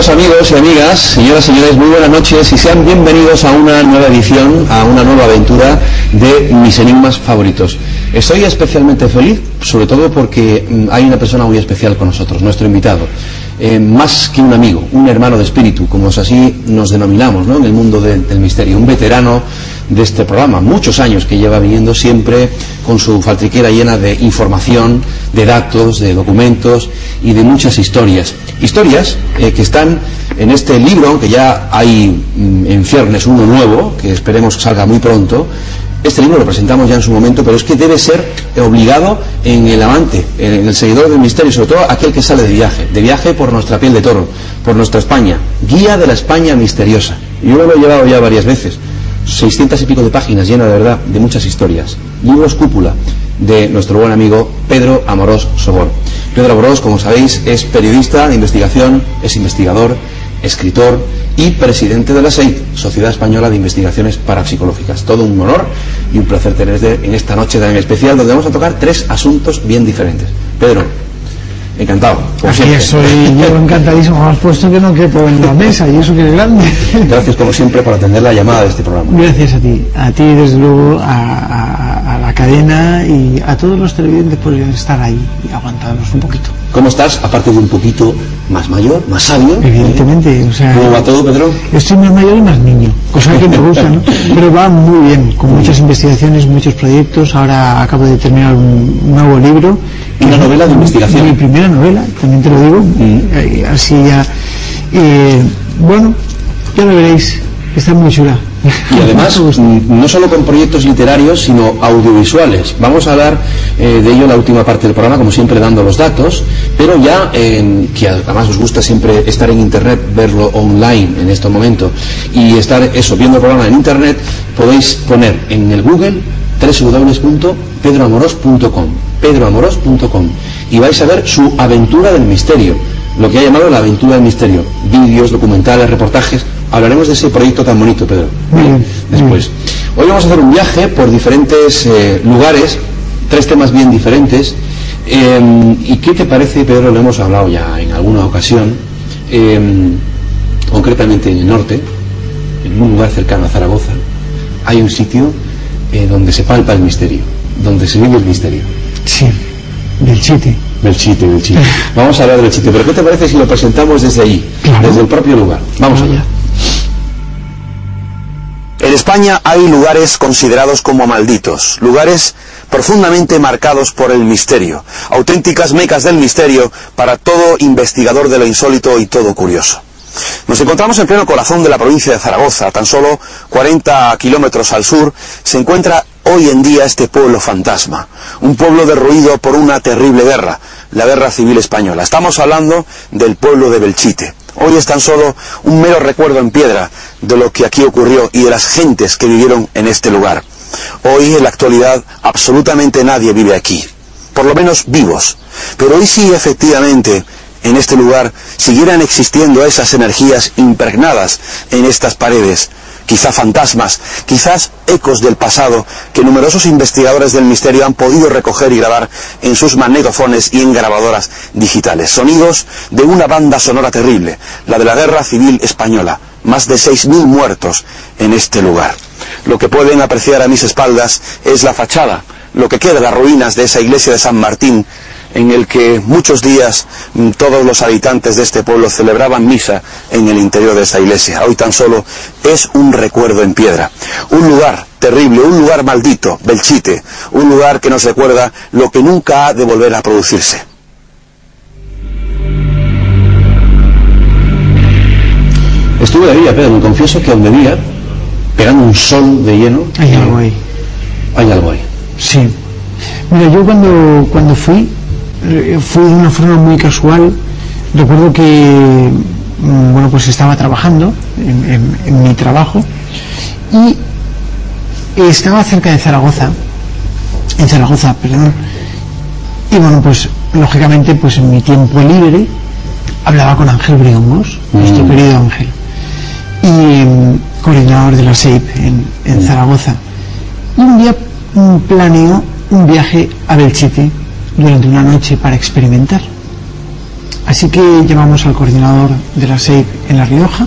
Queridos amigos y amigas, señoras y señores, muy buenas noches y sean bienvenidos a una nueva edición, a una nueva aventura de mis enigmas favoritos. Estoy especialmente feliz, sobre todo porque mm, hay una persona muy especial con nosotros, nuestro invitado. Eh, más que un amigo, un hermano de espíritu, como así nos denominamos ¿no? en el mundo de- del misterio, un veterano de este programa, muchos años que lleva viniendo siempre con su faltriquera llena de información, de datos, de documentos y de muchas historias. Historias eh, que están en este libro, aunque ya hay mm, en ciernes uno nuevo, que esperemos que salga muy pronto, este libro lo presentamos ya en su momento, pero es que debe ser obligado en el amante, en el seguidor del misterio, sobre todo aquel que sale de viaje, de viaje por nuestra piel de toro, por nuestra España, guía de la España misteriosa. Yo lo he llevado ya varias veces, 600 y pico de páginas, llena de verdad de muchas historias. Libros cúpula de nuestro buen amigo Pedro Amorós Sobor. Pedro Amorós, como sabéis, es periodista de investigación, es investigador, escritor y presidente de la SEIT, Sociedad Española de Investigaciones Parapsicológicas. Todo un honor y un placer tenerle en esta noche tan especial donde vamos a tocar tres asuntos bien diferentes. Pedro, encantado. Aquí siempre. estoy yo encantadísimo. Me has puesto que no quepo en la mesa y eso que es grande. Gracias como siempre por atender la llamada de este programa. Gracias a ti, a ti desde luego, a, cadena y a todos los televidentes por estar ahí y aguantarnos un poquito. ¿Cómo estás? Aparte de un poquito más mayor, más sabio. Evidentemente, o sea, ¿Cómo va todo, Pedro? estoy más mayor y más niño, cosa que me gusta, ¿no? Pero va muy bien, con muchas investigaciones, muchos proyectos. Ahora acabo de terminar un nuevo libro. Una novela de investigación. Mi primera novela, también te lo digo. Eh, Así ya. eh, bueno, ya lo veréis, está muy chula. Y además, mm, no solo con proyectos literarios, sino audiovisuales. Vamos a hablar eh, de ello en la última parte del programa, como siempre dando los datos, pero ya, en- que además os gusta siempre estar en Internet, verlo online en este momento, y estar eso, viendo el programa en Internet, podéis poner en el Google www.pedroamoros.com pedroamoros.com y vais a ver su aventura del misterio, lo que ha llamado la aventura del misterio, vídeos, documentales, reportajes. Hablaremos de ese proyecto tan bonito, Pedro, bien, después. Hoy vamos a hacer un viaje por diferentes eh, lugares, tres temas bien diferentes. Eh, ¿Y qué te parece, Pedro? Lo hemos hablado ya en alguna ocasión, eh, concretamente en el norte, en un lugar cercano a Zaragoza, hay un sitio donde se palpa el misterio, donde se vive el misterio. Sí, del chite. Belchite, Belchite. Vamos a hablar del Belchite, pero ¿qué te parece si lo presentamos desde allí, Claro. desde el propio lugar? Vamos allá. En España hay lugares considerados como malditos, lugares profundamente marcados por el misterio, auténticas mecas del misterio para todo investigador de lo insólito y todo curioso. Nos encontramos en pleno corazón de la provincia de Zaragoza, tan solo 40 kilómetros al sur, se encuentra hoy en día este pueblo fantasma, un pueblo derruido por una terrible guerra, la guerra civil española. Estamos hablando del pueblo de Belchite. Hoy es tan solo un mero recuerdo en piedra de lo que aquí ocurrió y de las gentes que vivieron en este lugar. Hoy, en la actualidad, absolutamente nadie vive aquí, por lo menos vivos. Pero hoy sí, efectivamente, en este lugar siguieran existiendo esas energías impregnadas en estas paredes, quizá fantasmas, quizás ecos del pasado que numerosos investigadores del misterio han podido recoger y grabar en sus magnetofones y en grabadoras digitales. Sonidos de una banda sonora terrible, la de la Guerra Civil Española. Más de 6.000 muertos en este lugar. Lo que pueden apreciar a mis espaldas es la fachada, lo que queda de las ruinas de esa iglesia de San Martín, en el que muchos días mm, todos los habitantes de este pueblo celebraban misa en el interior de esa iglesia. Hoy tan solo es un recuerdo en piedra. Un lugar terrible, un lugar maldito, Belchite, un lugar que nos recuerda lo que nunca ha de volver a producirse. Estuve de día, Pedro, me confieso que donde día, pegando un sol de lleno, Hay algo ahí. hay algo ahí. Sí. Mira, yo cuando, cuando fui, eh, fui de una forma muy casual. Recuerdo que, mm, bueno, pues estaba trabajando en, en- en mi trabajo y estaba cerca de Zaragoza, en Zaragoza, perdón. Y bueno, pues lógicamente, pues en mi tiempo libre hablaba con Ángel Briongos, nuestro querido Ángel, y mm, coordinador de la SEIP en, en Zaragoza. Y un día mm, planeó un viaje a Belchite durante una noche para experimentar. Así que llamamos al coordinador de la SEIP en La Rioja,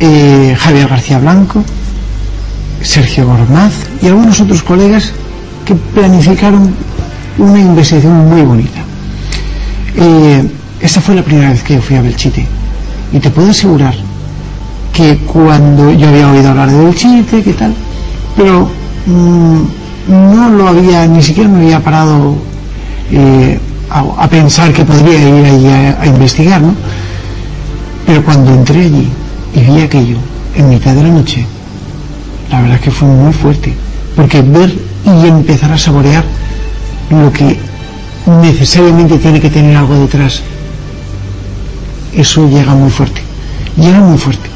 eh, Javier García Blanco, Sergio Gormaz y algunos otros colegas que planificaron una investigación muy bonita. Eh, fue la primera vez que yo fui a Belchite y te puedo asegurar que cuando yo había oído hablar de Belchite, qué tal, pero mm, no lo había, ni siquiera me había parado eh, a, pensar que podría ir allí a, investigar, ¿no? Pero cuando entré allí y vi aquello en mitad de la noche, la verdad es que fue muy fuerte, porque ver y empezar a saborear lo que necesariamente tiene que tener algo detrás, eso llega muy fuerte, llega muy fuerte.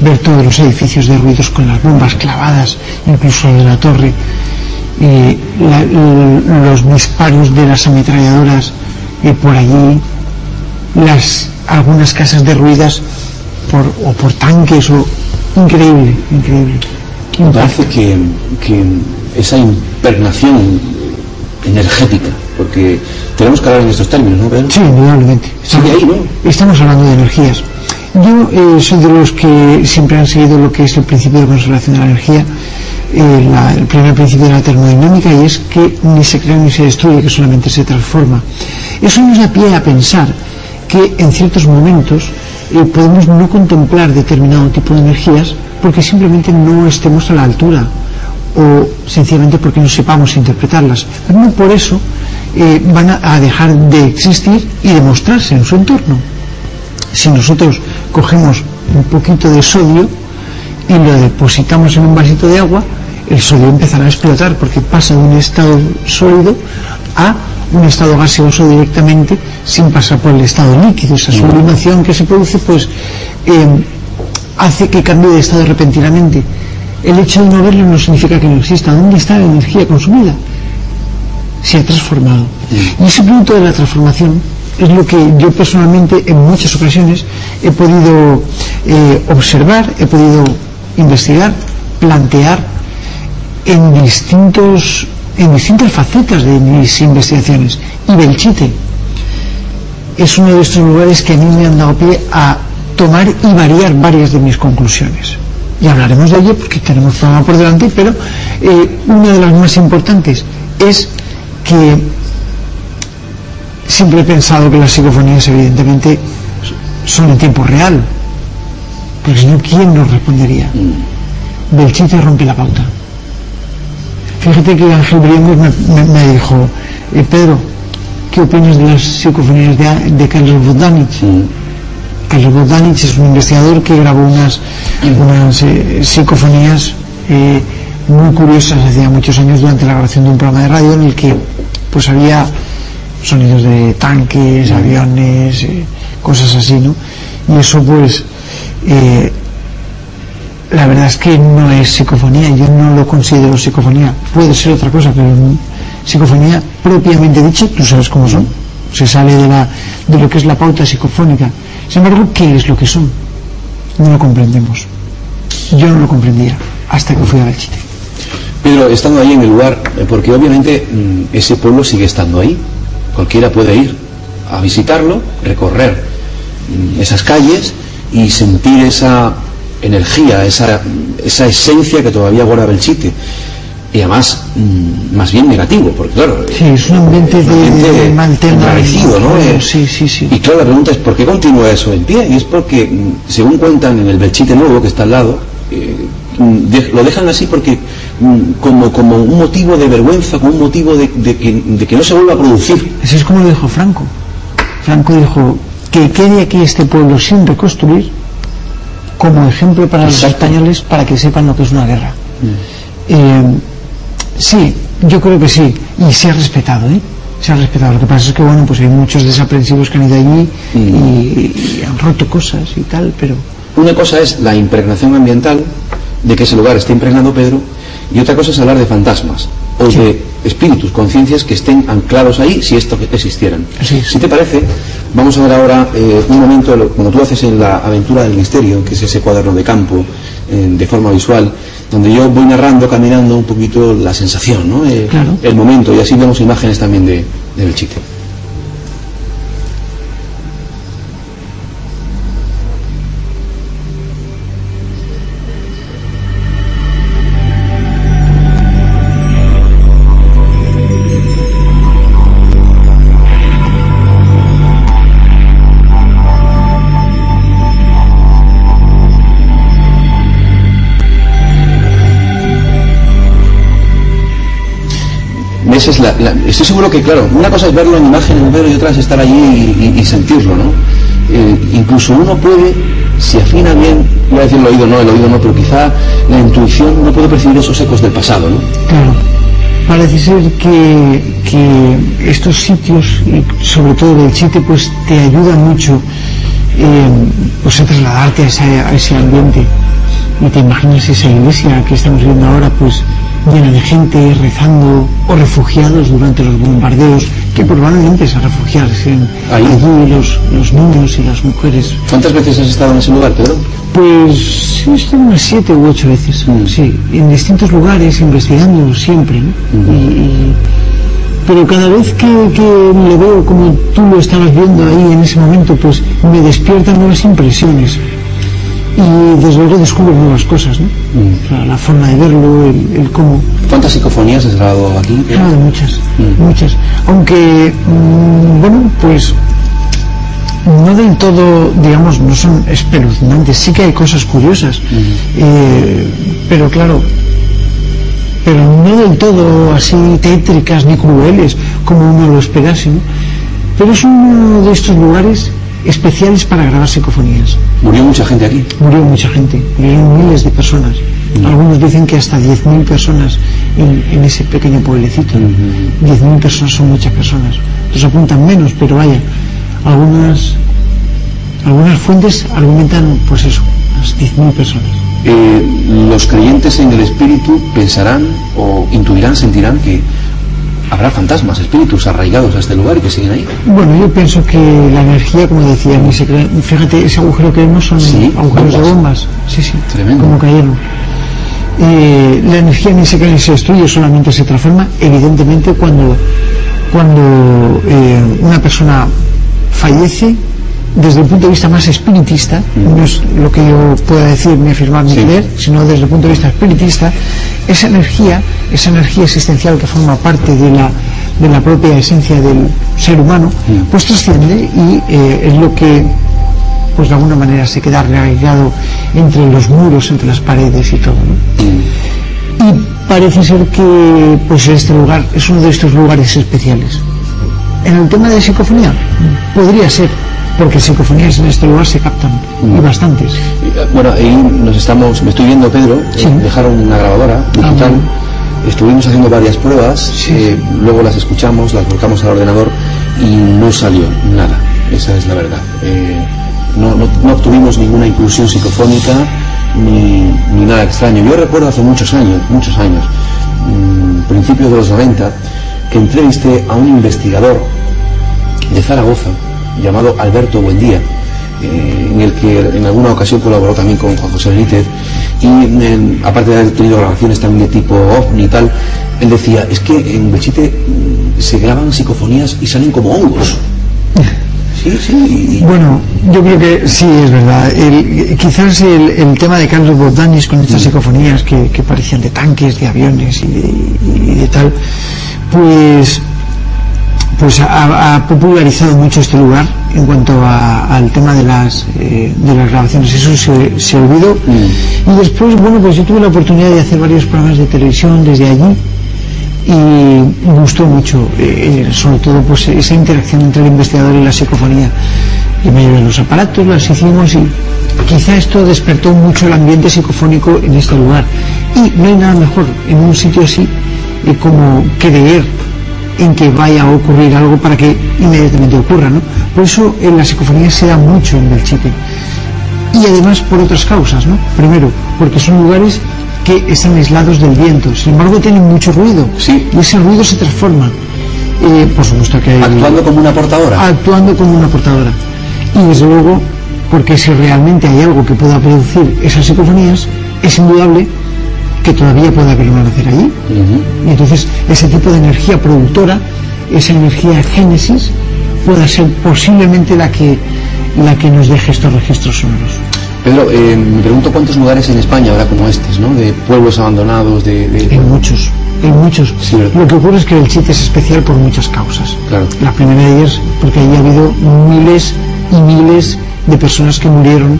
Ver todos los edificios derruidos con las bombas clavadas, incluso de la torre, y los disparos de las ametralladoras por allí, las, algunas casas derruidas por, o por tanques, o increíble, increíble. Me parece que, que esa impregnación energética, porque tenemos que hablar en estos términos, ¿no, Sí, indudablemente. Estamos, ahí, ¿no? Estamos hablando de energías. Yo eh, soy de los que siempre han seguido lo que es el principio de conservación de la energía, eh, el primer principio de la termodinámica, y es que ni se crea ni se destruye, que solamente se transforma. Eso nos da pie a pensar que en ciertos momentos eh, podemos no contemplar determinado tipo de energías porque simplemente no estemos a la altura o sencillamente porque no sepamos interpretarlas. No por eso eh, van a, dejar de existir y de mostrarse en su entorno. Si nosotros cogemos un poquito de sodio y lo depositamos en un vasito de agua, el sodio empezará a explotar porque pasa de un estado sólido a un estado gaseoso directamente sin pasar por el estado líquido. Esa sublimación que se produce pues eh, hace que cambie de estado repentinamente el hecho de no verlo no significa que no exista. ¿Dónde está la energía consumida? Se ha transformado. Y ese punto de la transformación es lo que yo personalmente en muchas ocasiones he podido eh, observar, he podido investigar, plantear en distintos en distintas facetas de mis investigaciones. Y Belchite es uno de estos lugares que a mí me han dado pie a tomar y variar varias de mis conclusiones y hablaremos de ello porque tenemos fama por delante, pero eh, una de las más importantes es que siempre he pensado que las psicofonías evidentemente son en tiempo real, porque si no, ¿quién nos respondería? Belchite rompe la pauta. Fíjate que Ángel Briengos me, dijo, eh, Pedro, ¿qué opinas de las psicofonías de, Carlos Bodanich? Carlos Bodanich es un investigador que grabó unas unas eh, psicofonías eh, muy curiosas hacía muchos años durante la grabación de un programa de radio en el que pues había sonidos de tanques, aviones, eh, cosas así, ¿no? Y eso pues la verdad es que no es psicofonía, yo no lo considero psicofonía, puede ser otra cosa, pero psicofonía propiamente dicha, tú sabes cómo son, se sale de, la, de lo que es la pauta psicofónica. Sin embargo, ¿qué es lo que son? No lo comprendemos. Yo no lo comprendía hasta que fui a Belchite. Pedro, estando ahí en el lugar, eh, porque obviamente mm, ese pueblo sigue estando ahí, cualquiera puede ir a visitarlo, recorrer mm, esas calles y sentir esa energía, esa, esa esencia que todavía guarda Belchite y además mm, más bien negativo, porque claro, sí, es un ambiente, de, ¿no? Eh, sí, sí, sí. Y claro, la pregunta es ¿por qué continúa eso en pie? Y es porque, según cuentan en el Belchite Nuevo, que está al lado, eh, lo dejan así porque mm, como, como un motivo de vergüenza, como un motivo de, que, no se vuelva a producir. Eso es como lo dijo Franco. Franco dijo que quede aquí este pueblo sin reconstruir como ejemplo para los españoles para que sepan lo que es una guerra. Mm. Eh, sí, yo creo que sí, y se ha respetado, ¿eh? se ha respetado. Lo que pasa es que, bueno, pues hay muchos desaprensivos que han ido allí y, y, han roto cosas y tal, pero una cosa es la impregnación ambiental, de que ese lugar esté impregnado Pedro, y otra cosa es hablar de fantasmas o de espíritus, conciencias que estén anclados ahí si esto existieran. Si te parece, vamos a ver ahora eh, un momento, cuando tú haces en la aventura del misterio, que es ese cuaderno de campo, eh, de forma visual, donde yo voy narrando, caminando un poquito la sensación, ¿no? Eh, el momento, y así vemos imágenes también de, de Belchite. Estoy seguro que, claro, una cosa es verlo en imagen, en ver y otra es estar allí y, sentirlo, ¿no? Eh, incluso uno puede, si afina bien, voy a decir el oído no, el oído no, pero quizá la intuición no puede percibir esos ecos del pasado, ¿no? Claro. Parece ser que, que estos sitios, sobre todo Belchite, pues te ayudan mucho eh, pues a trasladarte a ese, a ese ambiente. Y te imaginas esa iglesia que estamos viendo ahora, pues llena de gente rezando o refugiados durante los bombardeos, que probablemente se refugiasen Ahí. allí los, los niños y las mujeres. ¿Cuántas veces has estado en ese lugar, Pedro? Pues sí, he estado unas siete u ocho veces, Mm. sí, en distintos lugares, investigando siempre, ¿no? Y- y- pero cada vez que, que lo veo como tú lo estabas viendo ahí en ese momento, pues me despiertan nuevas impresiones y desde luego descubro nuevas cosas, ¿no? O sea, la forma de verlo, el, el cómo. ¿Cuántas psicofonías has grabado aquí? Claro, muchas, Mm. muchas. Aunque, mm, bueno, pues no del todo, digamos, no son espeluznantes. Sí que hay cosas curiosas, eh, pero claro, pero no del todo así tétricas ni crueles como uno lo esperase. ¿no? Pero es uno de estos lugares especiales para grabar psicofonías. Murió mucha gente aquí. Murió mucha gente, murieron miles de personas. Algunos dicen que hasta 10.000 personas en, en ese pequeño pueblecito. 10.000 personas son muchas personas. Los apuntan menos, pero vaya, algunas, algunas fuentes argumentan pues eso, las 10.000 personas. Eh, los creyentes en el espíritu pensarán o intuirán, sentirán que habrá fantasmas, espíritus arraigados a este lugar y que siguen ahí. Bueno, yo pienso que la energía, como decía, ni se crea- fíjate, ese agujero que vemos son Sí, agujeros de bombas. bombas. Sí, sí, Tremendo. como cayeron. Eh, la energía ni se crea ni se destruye, solamente se transforma, evidentemente, cuando, cuando eh, una persona fallece, desde el punto de vista más espiritista, no es lo que yo pueda decir ni afirmar ni Sí. creer, sino desde el punto de vista espiritista, esa energía, esa energía existencial que forma parte de la, de la propia esencia del ser humano, pues trasciende y eh, es lo que pues de alguna manera se queda arraigado entre los muros, entre las paredes y todo. ¿no? Y parece ser que pues este lugar es uno de estos lugares especiales. En el tema de psicofonía, podría ser, porque psicofonías en este lugar se captan, y bastantes. Eh, Bueno, ahí nos estamos, me estoy viendo, Pedro, eh, Sí. dejaron una grabadora digital. bueno. Estuvimos haciendo varias pruebas, Sí. eh, luego las escuchamos, las volcamos al ordenador y no salió nada. Esa es la verdad. Eh, no, no, no obtuvimos ninguna inclusión psicofónica ni, ni nada extraño. Yo recuerdo hace muchos años, muchos años, mm, principios de los 90, que entrevisté a un investigador de Zaragoza llamado Alberto Buendía, eh, en el que en alguna ocasión colaboró también con Juan José Benítez y eh, aparte de haber tenido grabaciones también de tipo ovni y tal, él decía, es que en Belchite mm, se graban psicofonías y salen como hongos. Sí, sí. Bueno, yo creo que sí, es verdad. El- quizás el, el tema de Carlos Bordanis con estas psicofonías que, que parecían de tanques, de aviones y de, y de tal, pues pues ha, ha popularizado mucho este lugar en cuanto a- al tema de las eh, de las grabaciones. Eso se, se olvidó. Y después bueno pues yo tuve la oportunidad de hacer varios programas de televisión desde allí y me gustó mucho eh, sobre todo pues esa interacción entre el investigador y la psicofonía. Y me llevé los aparatos las hicimos y quizá esto despertó mucho el ambiente psicofónico en este lugar. Y no hay nada mejor en un sitio así eh, como creer en que vaya a ocurrir algo para que inmediatamente ocurra, ¿no? Por eso en la psicofonía se da mucho en Belchite. Y además por otras causas, ¿no? Primero, porque son lugares que están aislados del viento, sin embargo tienen mucho ruido. Sí. Y ese ruido se transforma. Eh, por supuesto que hay... Actuando como una portadora. actuando como una portadora. Y desde luego, porque si realmente hay algo que pueda producir esas psicofonías, es indudable que todavía un nacer allí. Ujú. Y entonces ese tipo de energía productora, esa energía génesis, pueda ser posiblemente la que, la que nos deje estos registros sonoros. Pedro, eh, me pregunto cuántos lugares en España habrá como estos, ¿no? De pueblos abandonados, de... de- En muchos, en muchos. Lo que ocurre es que el chiste es especial por muchas causas. Claro. La primera de ellas, porque allí ha habido miles y miles de personas que murieron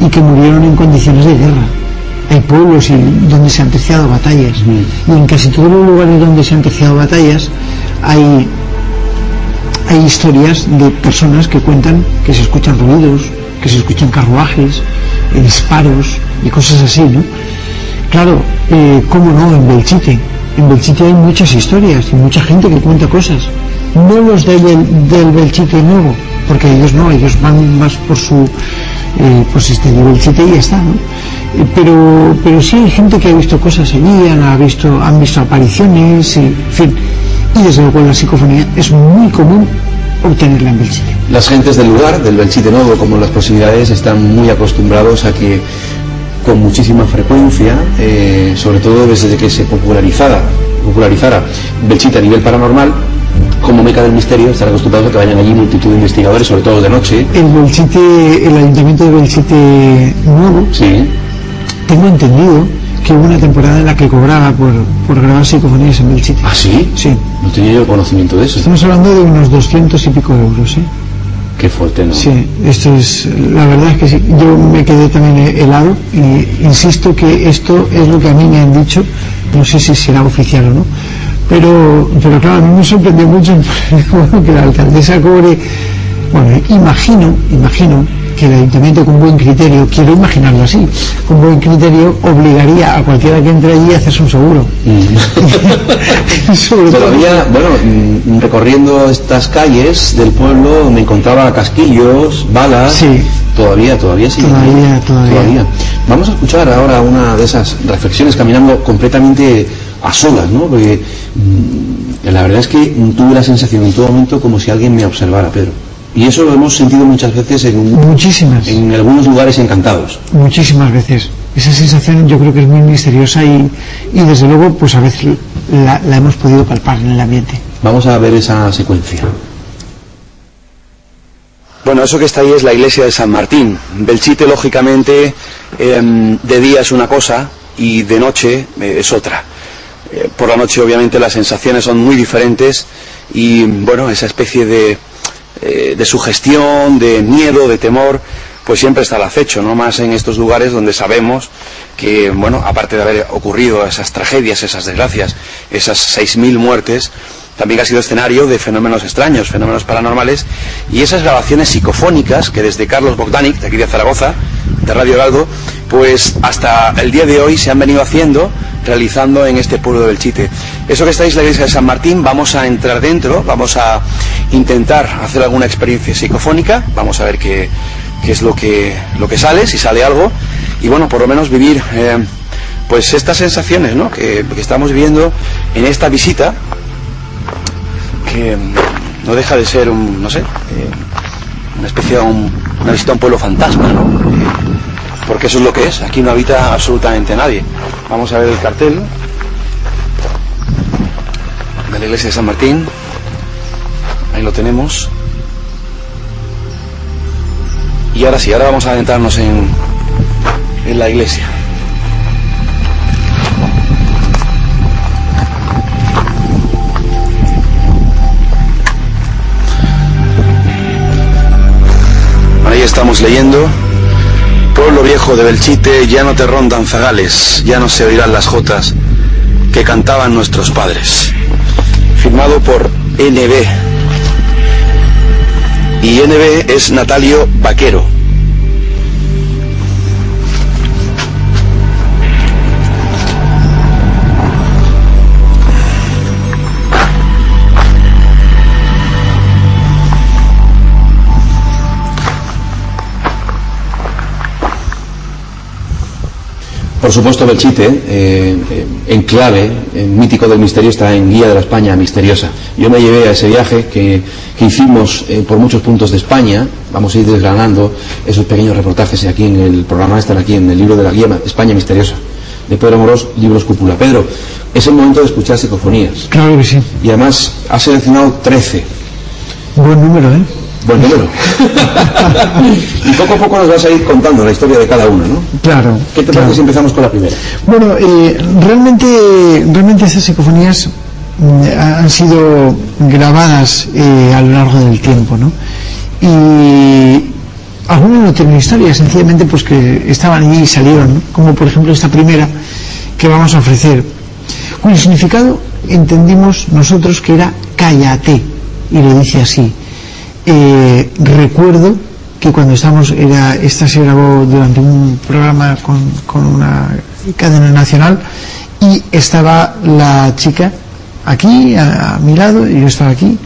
y que murieron en condiciones de guerra. Hay pueblos y, donde se han terciado batallas. Y en casi todos los lugares donde se han terciado batallas hay, hay historias de personas que cuentan que se escuchan ruidos, que se escuchan carruajes, eh, disparos y cosas así, ¿no? Claro, eh, ¿cómo no? En Belchite. En Belchite hay muchas historias y mucha gente que cuenta cosas. No los del, del Belchite nuevo, porque ellos no, ellos van más por su, eh, pues este de Belchite y ya está, ¿no? Pero, pero sí hay gente que ha visto cosas allí, han, ha visto, han visto apariciones, y, en fin. Y desde luego la psicofonía es muy común obtenerla en Belchite. Las gentes del lugar, del Belchite Nuevo, como las proximidades, están muy acostumbrados a que con muchísima frecuencia, eh, sobre todo desde que se popularizara, popularizara Belchite a nivel paranormal, como meca del misterio, están acostumbrados a que vayan allí multitud de investigadores, sobre todo de noche. El Belchite, el ayuntamiento de Belchite Nuevo, Sí. Tengo entendido que hubo una temporada en la que cobraba por, por grabar psicofonías en Belchite. ¿Ah, sí? Sí. No tenía yo conocimiento de eso. Estamos hablando de unos 200 y pico euros, ¿eh? Qué fuerte, ¿no? Sí, esto es, la verdad es que sí. Yo me quedé también helado y insisto que esto es lo que a mí me han dicho, no sé si será oficial o no, pero, pero claro, a mí me sorprendió mucho que la alcaldesa cobre, bueno, imagino, imagino que el ayuntamiento con buen criterio, quiero imaginarlo así, con buen criterio obligaría a cualquiera que entre allí a hacerse un seguro. Todavía, bueno, mm, recorriendo estas calles del pueblo me encontraba casquillos, balas. Sí. Todavía, todavía sí. Todavía, todavía. Vamos a escuchar ahora una de esas reflexiones caminando completamente a solas, ¿no? Porque mm, la verdad es que tuve la sensación en todo momento como si alguien me observara, Pedro. Y eso lo hemos sentido muchas veces en, Muchísimas. en algunos lugares encantados. muchísimas veces. Esa sensación yo creo que es muy misteriosa y, y desde luego pues a veces la, la hemos podido palpar en el ambiente. Vamos a ver esa secuencia. Bueno, eso que está ahí es la iglesia de San Martín. Belchite, lógicamente, em, de día es una cosa y de noche eh, es otra. Eh, por la noche, obviamente, las sensaciones son muy diferentes y, bueno, esa especie de, eh, de sugestión, de miedo, de temor, pues siempre está al acecho, no más en estos lugares donde sabemos que, bueno, aparte de haber ocurrido esas tragedias, esas desgracias, esas 6.000 muertes, también ha sido escenario de fenómenos extraños, fenómenos paranormales, y esas grabaciones psicofónicas que desde Carlos Bogdanic, de aquí de Zaragoza, de Radio Heraldo, pues hasta el día de hoy se han venido haciendo, realizando en este pueblo de Belchite. Eso que estáis en la iglesia de San Martín, vamos a entrar dentro, vamos a intentar hacer alguna experiencia psicofónica, vamos a ver qué, qué es lo que, lo que sale, si sale algo, y bueno, por lo menos vivir eh, pues estas sensaciones ¿no? que, que estamos viviendo en esta visita, no deja de ser un, no sé, eh, una especie de un- una visita a un pueblo fantasma. Eh, porque eso es lo que es, aquí no habita absolutamente nadie. Vamos a ver el cartel de la iglesia de San Martín, ahí lo tenemos. Y ahora sí, ahora vamos a adentrarnos en, en la iglesia. Estamos leyendo. Pueblo viejo de Belchite, ya no te rondan zagales, ya no se oirán las jotas que cantaban nuestros padres. Firmado por NB. Y NB es Natalio Vaquero. Por supuesto, Belchite, eh, eh, en clave, en mítico del misterio, está en Guía de la España Misteriosa. Yo me llevé a ese viaje que, que hicimos eh, por muchos puntos de España. Vamos a ir desgranando esos pequeños reportajes y aquí en el programa están aquí en el libro de la Guía España Misteriosa de Pedro Morós, Libros Cúpula. Pedro, es el momento de escuchar psicofonías. Claro que sí. Y además has seleccionado 13. Buen número, ¿eh? Buen número. y poco a poco nos vas a ir contando la historia de cada una, ¿no? Claro. ¿Qué te claro. parece si empezamos con la primera? Bueno, eh, realmente, realmente estas psicofonías mm, han sido grabadas eh, a lo largo del tiempo, ¿no? Y algunas no tienen historia, sencillamente pues que estaban allí y salieron, ¿no? como por ejemplo esta primera que vamos a ofrecer, cuyo significado entendimos nosotros que era cállate, y le dice así, eh, recuerdo que cuando estamos, era, esta se grabó durante un programa con, con una cadena nacional y estaba la chica aquí a, mi lado y yo estaba aquí.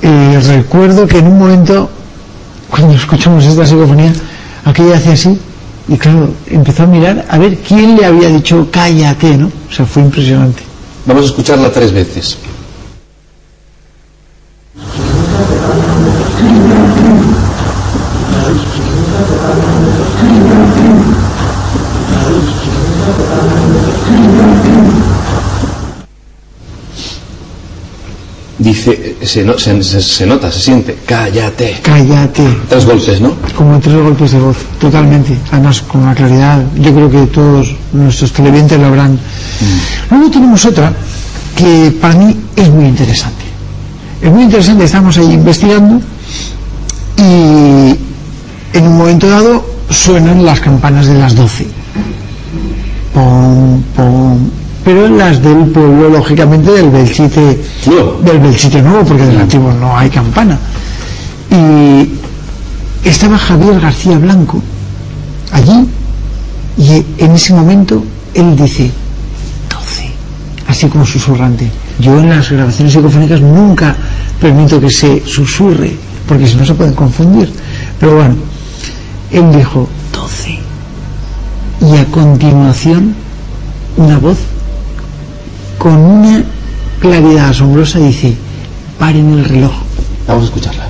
Eh, recuerdo que en un momento cuando escuchamos esta psicofonía aquella hacía así y claro empezó a mirar a ver quién le había dicho cállate no o sea fue impresionante. Vamos a escucharla tres veces. Dice, se, no- se- se- se nota, se siente, cállate. cállate. Tres golpes, ¿no? como tres golpes de voz totalmente. Además con una claridad yo creo que todos nuestros televidentes lo habrán. Luego tenemos otra que para mí es muy interesante. Es muy interesante estamos ahí investigando y en un momento dado suenan las campanas de las 12 pom, pom, pero las del pueblo lógicamente del Belchite Nuevo. del Belchite nuevo porque del antiguo no hay campana. Y estaba Javier García Blanco allí y en ese momento él dice 12 así como susurrante. Yo en las grabaciones psicofónicas nunca permito que se susurre porque si no se pueden confundir. Pero bueno él dijo 12 y a continuación una voz con una claridad asombrosa dice paren el reloj Vamos a escucharla.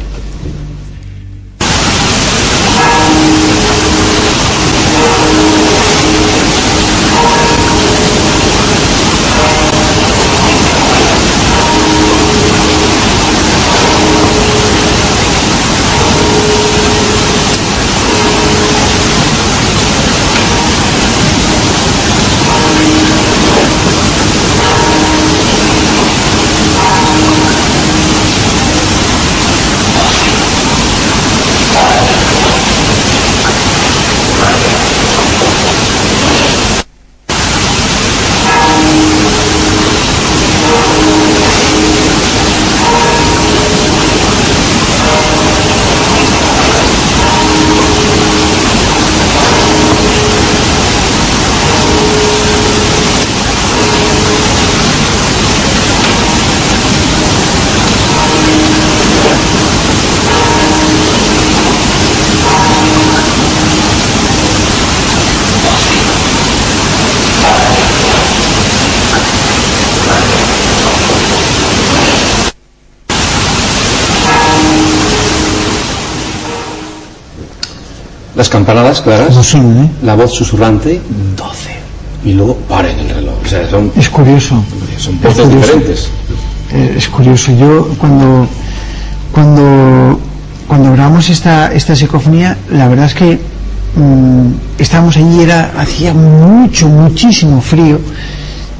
Las campanadas claras, no son, ¿eh? la voz susurrante, 12. Y luego paren el reloj. O sea, son, es curioso son Es voces curioso. diferentes. Eh, es curioso. Yo cuando cuando cuando grabamos esta esta psicofonía, la verdad es que mm, estábamos allí era hacía mucho muchísimo frío.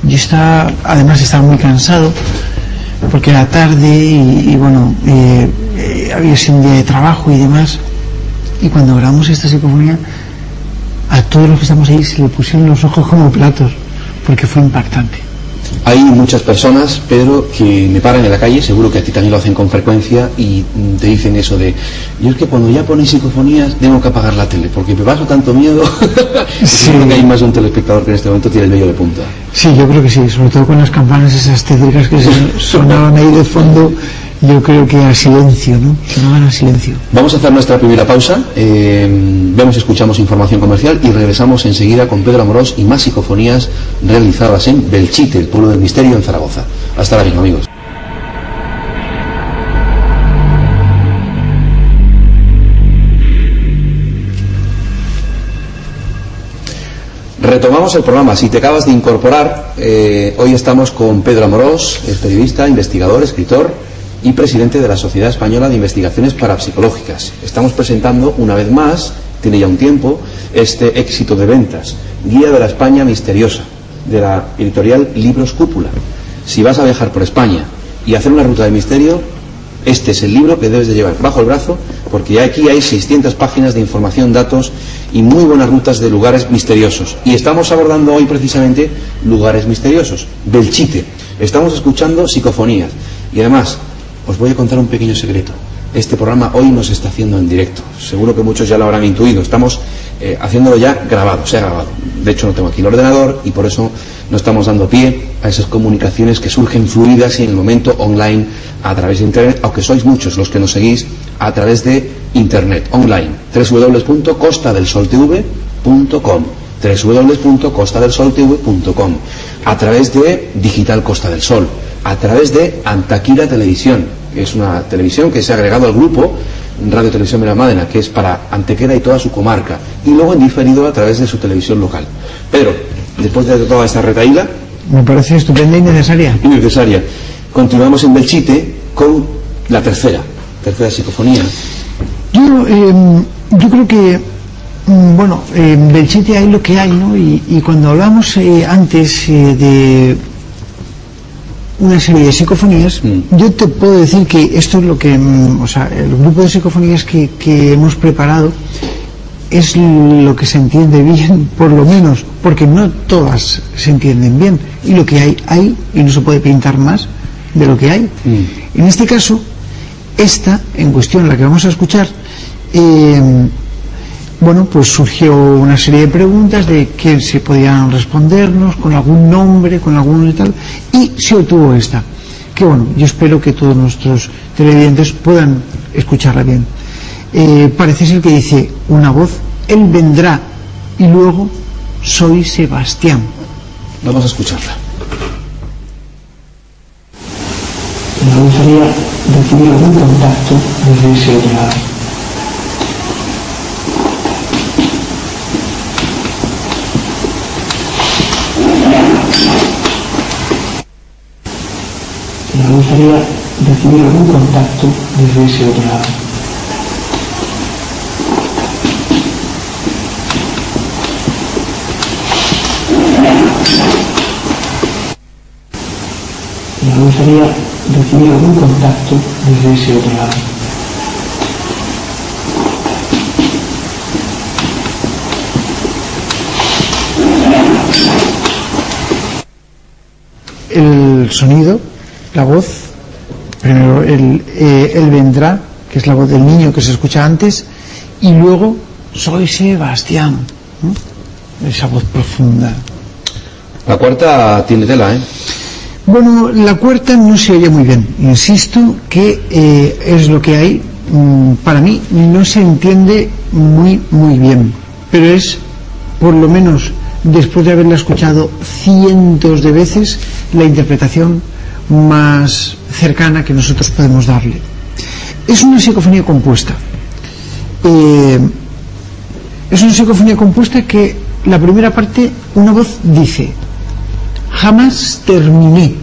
Yo estaba además estaba muy cansado porque era tarde y, y bueno eh, eh, había sido un día de trabajo y demás. Y cuando grabamos esta psicofonía a todos los que estamos ahí se le pusieron los ojos como platos porque fue impactante. Hay muchas personas, Pedro, que me paran en la calle, seguro que a ti también lo hacen con frecuencia, y te dicen eso de, yo es que cuando ya ponéis psicofonías tengo que apagar la tele, porque me paso tanto miedo. Sí. Que hay más de un telespectador que en este momento tiene el vello de punta. Sí, yo creo que sí, sobre todo con las campanas esas tétricas que se- sonaban ahí de fondo, yo creo que a silencio, ¿no? Sonaban a silencio. Vamos a hacer nuestra primera pausa, eh, vemos y escuchamos información comercial y regresamos enseguida con Pedro Amorós y más psicofonías realizadas en Belchite, el pueblo del misterio en Zaragoza. Hasta ahora mismo, amigos. Retomamos el programa. Si te acabas de incorporar, eh, hoy estamos con Pedro Amorós, es periodista, investigador, escritor y presidente de la Sociedad Española de Investigaciones Parapsicológicas. Estamos presentando una vez más, tiene ya un tiempo, este éxito de ventas, Guía de la España Misteriosa, de la editorial Libros Cúpula. Si vas a viajar por España y hacer una ruta de misterio, este es el libro que debes de llevar bajo el brazo porque aquí hay 600 páginas de información, datos y muy buenas rutas de lugares misteriosos. Y estamos abordando hoy precisamente lugares misteriosos. Belchite. Estamos escuchando psicofonías. Y además, os voy a contar un pequeño secreto. Este programa hoy nos está haciendo en directo. Seguro que muchos ya lo habrán intuido. Estamos eh, haciéndolo ya grabado, se ha grabado. De hecho, no tengo aquí el ordenador y por eso no estamos dando pie a esas comunicaciones que surgen fluidas y en el momento online a través de Internet, aunque sois muchos los que nos seguís a través de Internet, online, www.costadelsoltv.com www.costadelsoltv.com a través de Digital Costa del Sol, a través de Antaquira Televisión, que es una televisión que se ha agregado al grupo Radio Televisión Benalmádena, que es para Antequera y toda su comarca, y luego en diferido a través de su televisión local. Pedro, después de toda esta retaíla... Me parece estupenda y necesaria. Y necesaria. Continuamos en Belchite con la tercera, tercera psicofonía. Yo, eh, yo creo que, mm, bueno, en Belchite hay lo que hay, ¿no? Y, y cuando hablamos eh, antes eh, de una serie de psicofonías, Mm. yo te puedo decir que esto es lo que, mm, o sea, el grupo de psicofonías que, que hemos preparado es lo que se entiende bien, por lo menos, porque no todas se entienden bien. Y lo que hay, hay, y no se puede pintar más de lo que hay. Mm. En este caso, esta, en cuestión, la que vamos a escuchar, eh, bueno, pues surgió una serie de preguntas de que se podían respondernos con algún nombre, con algún y tal, y se obtuvo esta. Que bueno, yo espero que todos nuestros televidentes puedan escucharla bien. Eh, parece ser que dice una voz, Él vendrá, y luego soy Sebastián. Vamos a escucharla. Me gustaría recibir algún contacto desde ese. Me gustaría recibir algún contacto desde ese otro lado. Me gustaría recibir algún contacto desde ese otro lado. El sonido, la voz, primero el, eh, él vendrá, que es la voz del niño que se escucha antes, y luego soy Sebastián, ¿no? esa voz profunda. La cuarta tiene tela, ¿eh? Bueno, la cuarta no se oye muy bien. Insisto que eh, es lo que hay. Mm, Para mí no se entiende muy, muy bien. Pero es, por lo menos, después de haberla escuchado cientos de veces, la interpretación más cercana que nosotros podemos darle. Es una psicofonía compuesta. Eh, es una psicofonía compuesta que la primera parte, una voz dice, jamás terminé.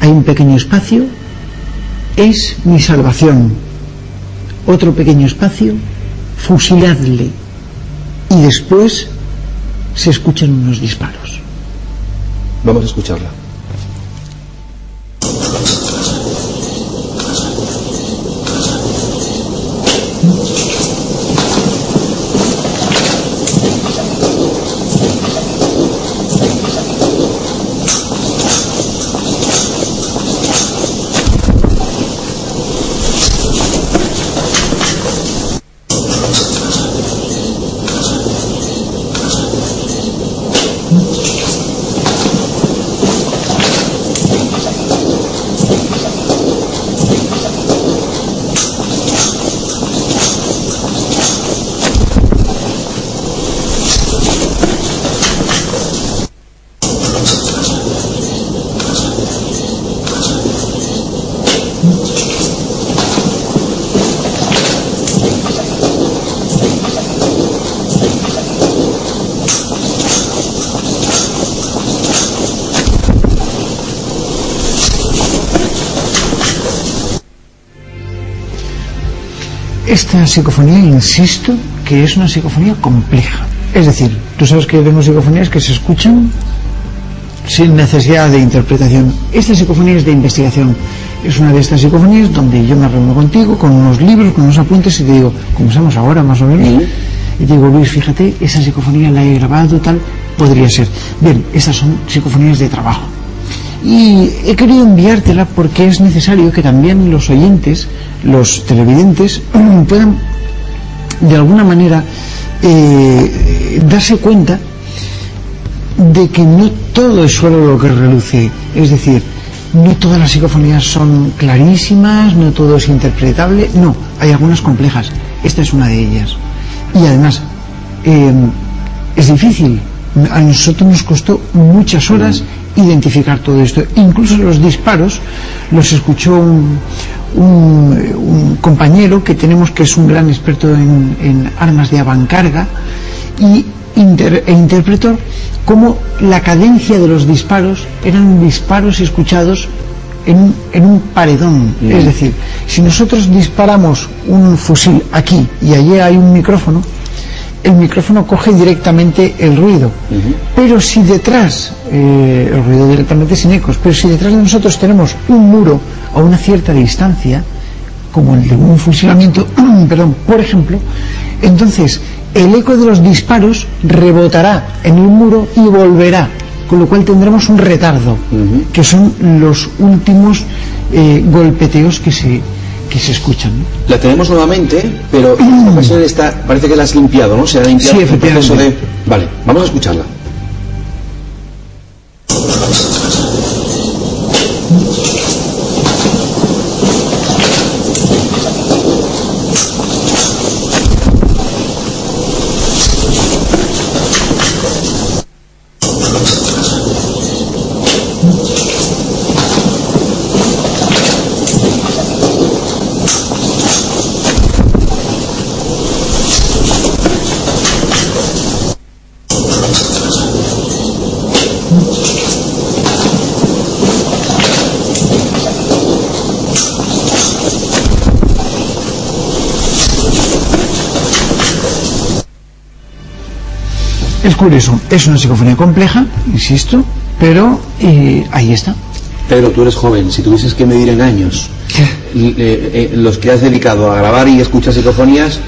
Hay un pequeño espacio, es mi salvación. Otro pequeño espacio, fusiladle. Y después se escuchan unos disparos. Vamos a escucharla. Esta psicofonía, insisto, que es una psicofonía compleja. Es decir, tú sabes que tenemos psicofonías que se escuchan sin necesidad de interpretación. Esta psicofonía es de investigación. es una de estas psicofonías donde yo me reúno contigo con unos libros, con unos apuntes y te digo, como estamos ahora más o menos, y te digo, Luis, fíjate, esa psicofonía la he grabado, tal, podría ser. Bien, estas son psicofonías de trabajo. Y he querido enviártela porque es necesario que también los oyentes, los televidentes, puedan de alguna manera eh, darse cuenta de que no todo es solo lo que reluce. Es decir, no todas las psicofonías son clarísimas, no todo es interpretable, no, hay algunas complejas. Esta es una de ellas. Y además, eh, es difícil. A nosotros nos costó muchas horas identificar todo esto. Incluso los disparos los escuchó un, un, compañero que tenemos que es un gran experto en, armas de avancarga y e interpretó cómo la cadencia de los disparos eran disparos escuchados en, en un paredón. Es decir, si nosotros disparamos un fusil aquí y allí hay un micrófono, el micrófono coge directamente el ruido. Pero si detrás, eh, el ruido directamente sin ecos, pero si detrás de nosotros tenemos un muro a una cierta distancia, como el de un fusilamiento, perdón, por ejemplo, entonces el eco de los disparos rebotará en el muro y volverá, con lo cual tendremos un retardo, que son los últimos eh, golpeteos que se, que se escuchan. La tenemos nuevamente, pero en esta ocasión está, parece que la has limpiado, ¿no? Se ha limpiado sí, efectivamente. de... Vale, vamos a escucharla. Curioso, es una psicofonía compleja, insisto, pero eh, ahí está. Pero tú eres joven, si tuvieses que medir en años eh, eh, los que has dedicado a grabar y escuchar psicofonías,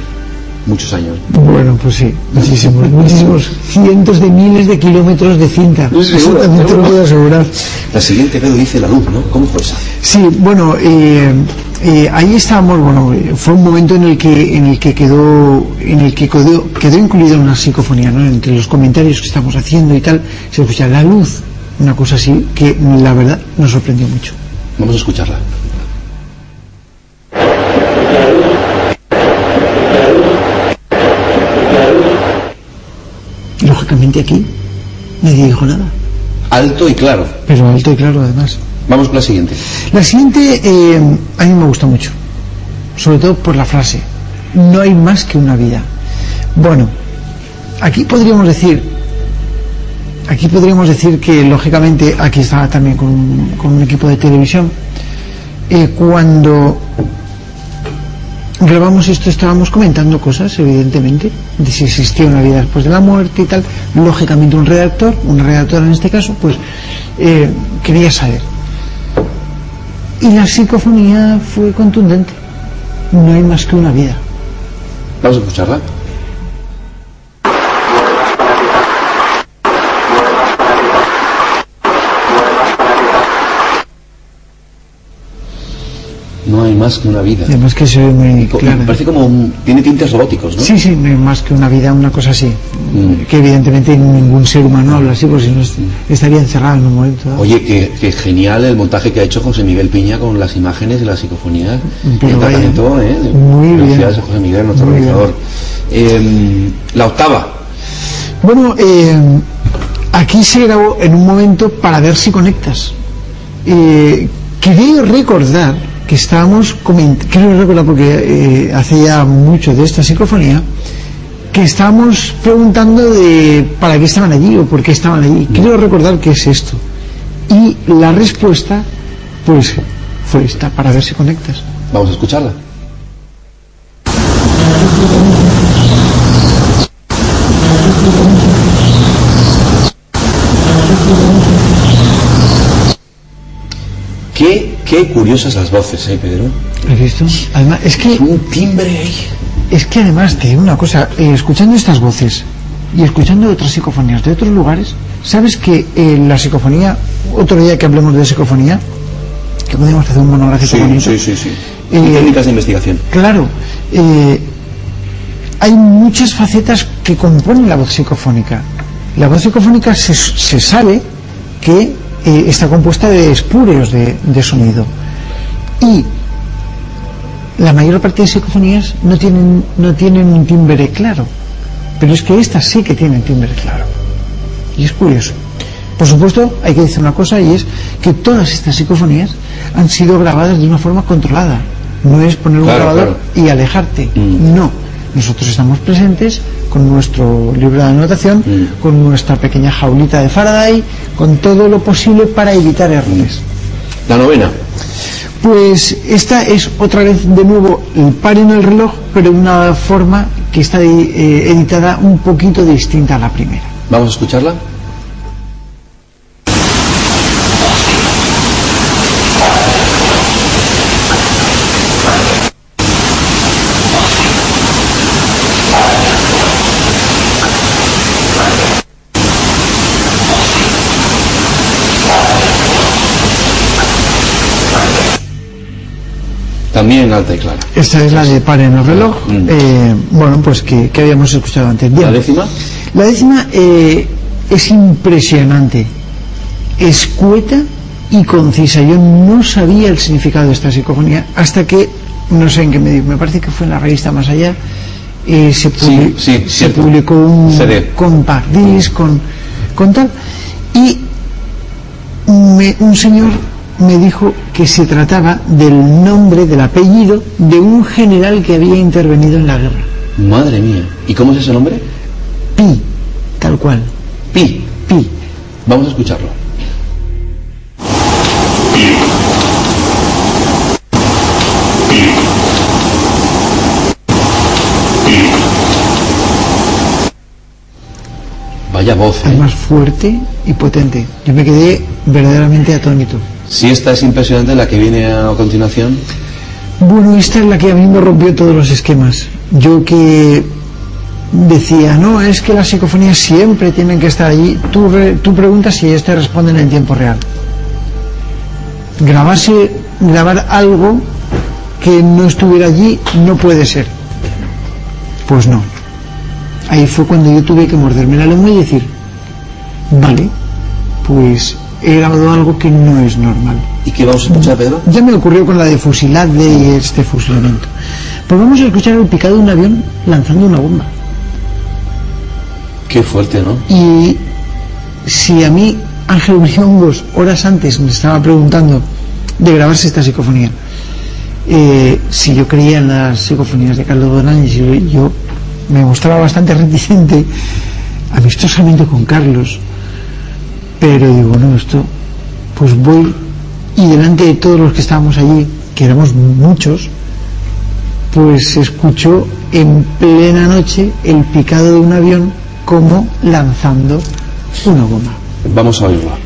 muchos años. Bueno, pues sí, muchísimos, muchísimos, cientos de miles de kilómetros de cinta. Eso también te lo puedo asegurar. La siguiente vez dice la luz, ¿no? ¿Cómo fue esa? Sí, bueno, eh, eh, ahí estábamos, bueno, fue un momento en el que en el que quedó en el que quedó, quedó incluida una psicofonía, ¿no? Entre los comentarios que estamos haciendo y tal, se escucha la luz, una cosa así que la verdad nos sorprendió mucho. Vamos a escucharla. Lógicamente aquí nadie dijo nada. Alto y claro. Pero alto y claro además. Vamos con la siguiente. La siguiente eh, a mí me gusta mucho, sobre todo por la frase, no hay más que una vida. Bueno, aquí podríamos decir, aquí podríamos decir que lógicamente aquí estaba también con, un equipo de televisión, eh, cuando grabamos esto estábamos comentando cosas, evidentemente, de si existía una vida después de la muerte y tal. Lógicamente un redactor, una redactora en este caso, pues eh, quería saber y la psicofonía fue contundente. No hay más que una vida. Vamos a escucharla. No hay más que una vida. Además que se ve muy claro. Parece como un, tiene tintes robóticos, ¿no? Sí, sí, no hay más que una vida, una cosa así. Mm. Que evidentemente ningún ser humano habla así, porque si no estaría encerrado en un momento. Oye, qué, genial el montaje que ha hecho José Miguel Piña con las imágenes y las psicofonías. Pero tratamiento, ¿eh? Muy Gracias a José Miguel, nuestro organizador. Em, la octava. Bueno, eh, aquí se grabó en un momento para ver si conectas. Eh, quería recordar que estábamos comentando, quiero recordar porque eh, hace ya mucho de esta psicofonía, que estábamos preguntando de para qué estaban allí o por qué estaban allí. Quiero recordar qué es esto. Y la respuesta, pues, fue esta, para ver si conectas. Vamos a escucharla. ¿Qué Qué curiosas las voces, ¿eh, Pedro? ¿Has visto? Además, es que, Un timbre ahí. es que además te digo una cosa, eh, escuchando estas voces y escuchando otras psicofonías de otros lugares, sabes que eh, la psicofonía, otro día que hablemos de psicofonía, que podemos hacer un monográfico Sí, bonito, sí, sí, sí. Eh, Y técnicas de investigación. Claro, hay muchas facetas que componen la voz psicofónica. La voz psicofónica se, se sabe que eh, está compuesta de espúreos de, de sonido. Y la mayor parte de psicofonías no tienen, no tienen un timbre claro. Pero es que estas sí que tienen timbre claro. Y es curioso. Por supuesto, hay que decir una cosa y es que todas estas psicofonías han sido grabadas de una forma controlada. No es poner un Claro, grabador y alejarte. Mm. No. Nosotros estamos presentes con nuestro libro de anotación, Mm. con nuestra pequeña jaulita de Faraday, con todo lo posible para evitar errores. La novena. Pues esta es otra vez de nuevo el par en el reloj, pero de una forma que está eh, editada un poquito distinta a la primera. Vamos a escucharla. También alta y clara. Esta es la de par en el reloj, Mm. eh, bueno, pues que, que habíamos escuchado antes. Bien. La décima. La décima eh, es impresionante, escueta y concisa. Yo no sabía el significado de esta psicofonía hasta que, no sé en qué medio, me parece que fue en la revista Más Allá, eh, se, publi- sí, se publicó un CD. compact disc con, con tal. Y me- un señor me dijo que se trataba del nombre, del apellido de un general que había intervenido en la guerra. Madre mía. ¿Y cómo es ese nombre? Pi, tal cual. Pi. Pi. Vamos a escucharlo. Vaya voz, ¿eh? Además fuerte y potente. Yo me quedé verdaderamente atónito. Si esta es impresionante, la que viene a continuación. Bueno, esta es la que a mí me rompió todos los esquemas. Yo que decía, no, es que las psicofonías siempre tienen que estar allí. Tú, re- preguntas si estas responden en tiempo real. Grabarse, grabar algo que no estuviera allí no puede ser. Pues no. Ahí fue cuando yo tuve que morderme la lengua y decir, vale, pues he grabado algo que no es normal. ¿Y qué vamos a escuchar, Pedro? Ya me ocurrió con la de fusilade y este fusilamiento. Pues vamos a escuchar el picado de un avión lanzando una bomba. Qué fuerte, ¿no? Y si a mí Ángel Briongos horas antes me estaba preguntando de grabarse esta psicofonía, eh, si yo creía en las psicofonías de Carlos Bonanis, yo, yo me mostraba bastante reticente, amistosamente con Carlos, pero digo, no, esto, pues voy y delante de todos los que estábamos allí, que éramos muchos, pues escuchó en plena noche el picado de un avión como lanzando una bomba. Vamos a oírla.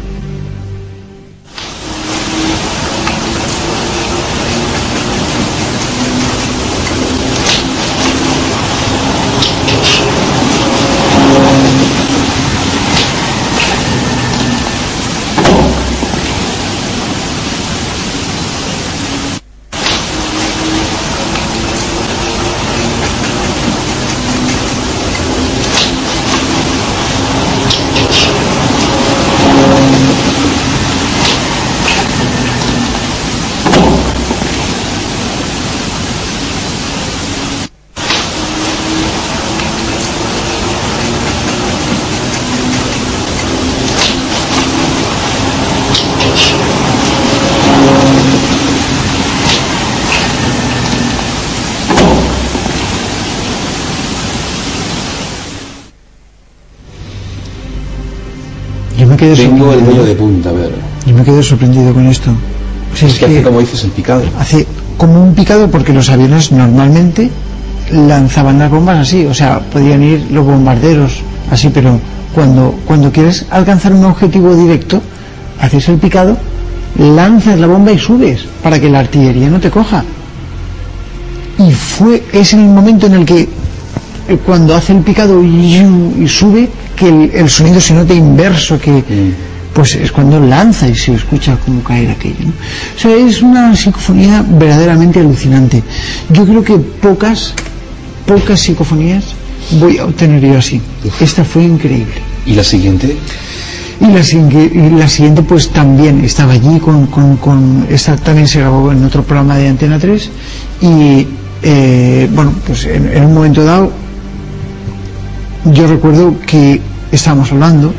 Tengo el vello de punta, Pedro. Yo me quedé sorprendido con esto. O sea, Es que hace, como dices, el picado. hace como un picado porque los aviones normalmente lanzaban las bombas así, o sea, podían ir los bombarderos así, pero cuando, cuando quieres alcanzar un objetivo directo, haces el picado lanzas la bomba y subes para que la artillería no te coja. Y fue, es el momento en el que cuando hace el picado y, sube, que el, el sonido se nota inverso, que pues es cuando lanza y se escucha como caer aquello. ¿no? O sea, es una psicofonía verdaderamente alucinante. Yo creo que pocas, pocas psicofonías voy a obtener yo así. Esta fue increíble. ¿Y la siguiente? Y la, siguiente- y la siguiente pues también estaba allí con, con, con- esta también se grabó en otro programa de Antena 3 y eh, bueno pues en, en un momento dado yo recuerdo que estábamos hablando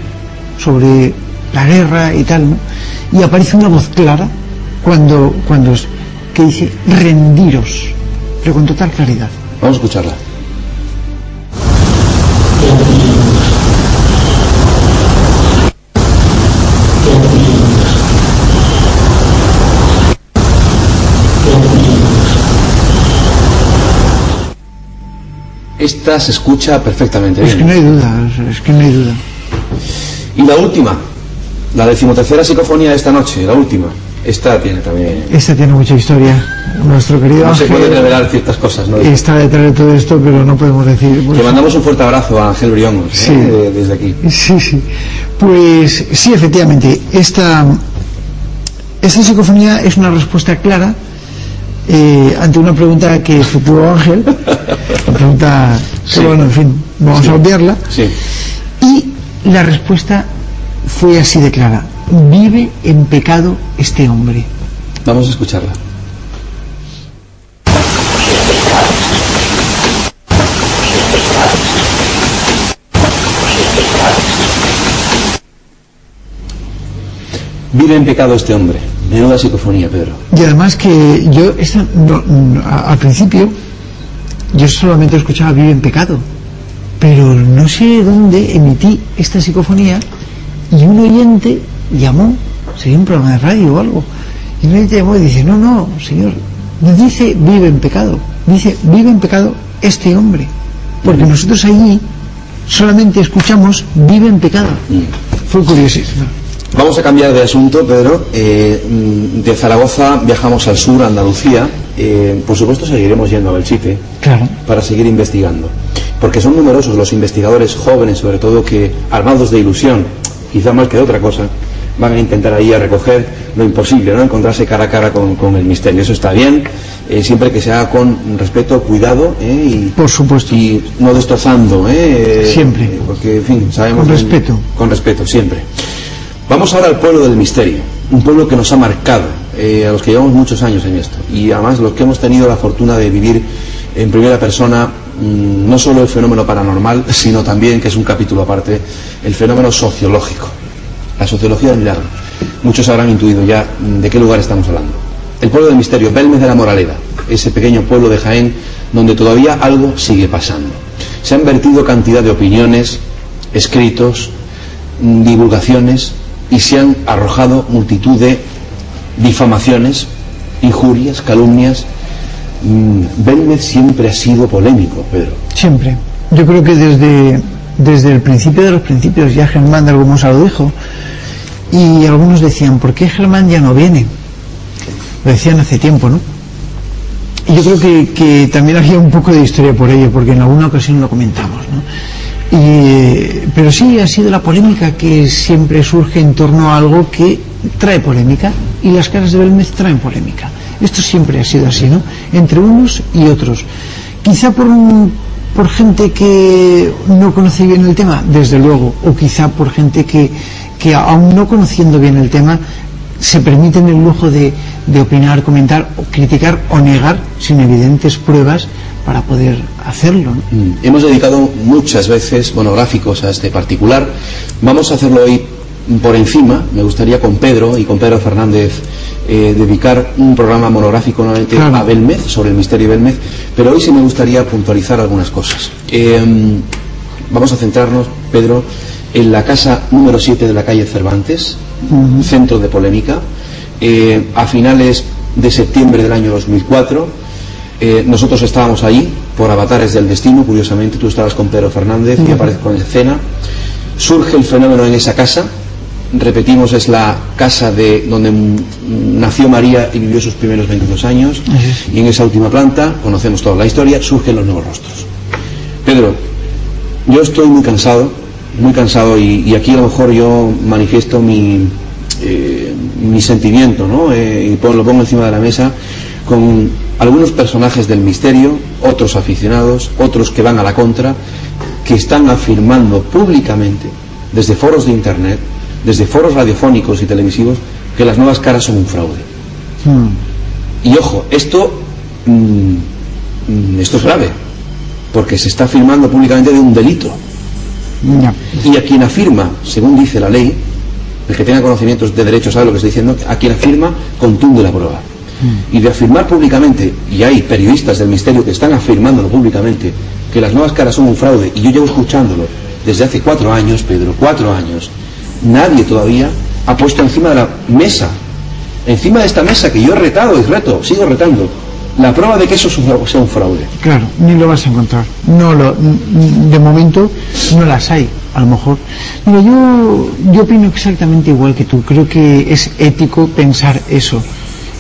sobre la guerra y tal ¿no? y aparece una voz clara cuando cuando que dice rendiros pero con total claridad Vamos a escucharla. Esta se escucha perfectamente es que no hay duda es que no hay duda Y la última, la decimotercera psicofonía de esta noche, la última. Esta tiene también... esta tiene mucha historia nuestro querido No se Ángel puede revelar ciertas cosas, ¿no? está detrás de todo esto, pero no podemos decir. pues, Le mandamos un fuerte abrazo a Ángel Brión ¿eh? Sí. desde aquí. sí, sí. Pues sí, efectivamente, esta, esta psicofonía es una respuesta clara eh, ante una pregunta que efectuó Ángel, una pregunta que, bueno, en fin, vamos Sí. a obviarla, Sí. y la respuesta fue así de clara. Vive en pecado este hombre. Vamos a escucharla. Vive en pecado este hombre. Menuda psicofonía, Pedro. Y además que yo, esta, no- al principio, yo solamente escuchaba Vive en pecado, pero no sé dónde emití esta psicofonía y un oyente llamó, sería un programa de radio o algo, y un oyente llamó y dice, no, no, señor, no dice Vive en pecado, dice Vive en pecado este hombre, porque nosotros allí solamente escuchamos Vive en pecado. Fue curiosísimo. Vamos a cambiar de asunto, Pedro. Eh, mm, de Zaragoza viajamos al sur, a Andalucía. Eh, por supuesto, seguiremos yendo a Belchite Claro. para seguir investigando. Porque son numerosos los investigadores jóvenes, sobre todo, que, armados de ilusión, quizá más que de otra cosa, van a intentar ahí a recoger lo imposible, ¿no? Encontrarse cara a cara con, con el misterio. Eso está bien, eh, siempre que se haga con respeto, cuidado, ¿eh? y, Por supuesto. y no destrozando, ¿eh? Siempre. Porque, en fin, sabemos... Con respeto. Con respeto, siempre. Vamos ahora al pueblo del misterio, un pueblo que nos ha marcado, eh, a los que llevamos muchos años en esto, y además los que hemos tenido la fortuna de vivir en primera persona mm, no solo el fenómeno paranormal, sino también, que es un capítulo aparte, el fenómeno sociológico, la sociología del milagro. Muchos habrán intuido ya mm, de qué lugar estamos hablando. El pueblo del misterio, Belmez de la Moraleda, ese pequeño pueblo de Jaén donde todavía algo sigue pasando. Se han vertido cantidad de opiniones, escritos, mm, divulgaciones y se han arrojado multitud de difamaciones, injurias, calumnias. Mm, Belmez siempre ha sido polémico, Pedro. Siempre. Yo creo que desde, desde el principio de los principios, ya Germán de modo lo dijo, y algunos decían, ¿por qué Germán ya no viene? Lo decían hace tiempo, ¿no? Y yo creo que, que también había un poco de historia por ello, porque en alguna ocasión lo comentamos, ¿no? Y, pero sí ha sido la polémica que siempre surge en torno a algo que trae polémica, y las caras de Belmez traen polémica. Esto siempre ha sido así, ¿no? Entre unos y otros. Quizá por, un- por gente que no conoce bien el tema, desde luego, o quizá por gente que, que aún no conociendo bien el tema, se permiten el lujo de, de opinar, comentar, criticar o negar sin evidentes pruebas para poder hacerlo. ¿no? Mm, Hemos dedicado muchas veces monográficos a este particular. Vamos a hacerlo hoy por encima. Me gustaría con Pedro y con Pedro Fernández eh, dedicar un programa monográfico nuevamente Claro. a Belmez, sobre el misterio de Belmez. Pero hoy sí me gustaría puntualizar algunas cosas. Eh, vamos a centrarnos, Pedro, en la casa número 7 de la calle Cervantes, centro de polémica. Eh, a finales de septiembre del año 2004, eh, nosotros estábamos ahí por Avatares del Destino, curiosamente, tú estabas con Pedro Fernández y aparezco en escena. Surge el fenómeno en esa casa, repetimos, es la casa de donde nació María y vivió sus primeros 22 años. Y en esa última planta, conocemos toda la historia, surgen los nuevos rostros. Pedro, yo estoy muy cansado, muy cansado, y, aquí a lo mejor yo manifiesto mi, eh, mi sentimiento, ¿no? Eh, y lo pongo encima de la mesa con algunos personajes del misterio, otros aficionados, otros que van a la contra, que están afirmando públicamente, desde foros de Internet, desde foros radiofónicos y televisivos, que las nuevas caras son un fraude. Hmm. Y ojo, esto, mm, mm, esto es grave, porque se está afirmando públicamente de un delito. Y a quien afirma, según dice la ley, el que tenga conocimientos de derecho sabe lo que estoy diciendo, a quien afirma contunde la prueba. Hmm. Y de afirmar públicamente, y hay periodistas del misterio que están afirmándolo públicamente, que las nuevas caras son un fraude, y yo llevo escuchándolo desde hace cuatro años, Pedro, cuatro años, nadie todavía ha puesto encima de la mesa, encima de esta mesa que yo he retado y reto, sigo retando, la prueba de que eso sea un fraude. Claro, ni lo vas a encontrar. No lo, de momento no las hay, a lo mejor. Mira, yo, yo opino exactamente igual que tú. Creo que es ético pensar eso.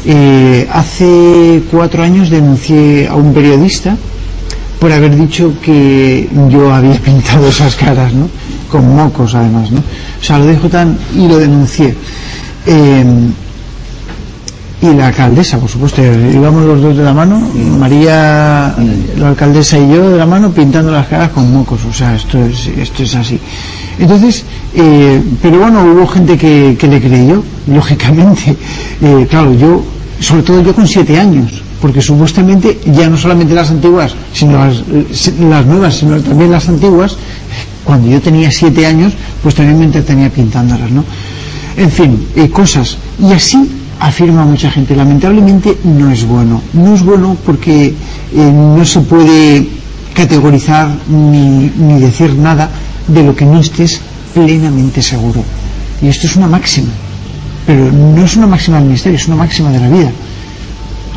Eh, hace cuatro años denuncié a un periodista por haber dicho que yo había pintado esas caras, ¿no? Con mocos, además, ¿no? O sea, lo dejo tan... y lo denuncié. Eh, y la alcaldesa, por supuesto, íbamos los dos de la mano, María, la alcaldesa y yo de la mano pintando las caras con mocos, o sea, esto es, esto es así. Entonces, eh, pero bueno, hubo gente que, le creyó, lógicamente. Eh, claro, yo, sobre todo yo con siete años, porque supuestamente ya no solamente las antiguas, sino las, las nuevas, sino también las antiguas, cuando yo tenía siete años, pues también me entretenía pintándolas, ¿no? En fin, eh, cosas. Y así afirma mucha gente. Lamentablemente no es bueno. No es bueno porque eh, no se puede categorizar ni, ni decir nada de lo que no estés plenamente seguro. Y esto es una máxima. Pero no es una máxima del misterio, es una máxima de la vida.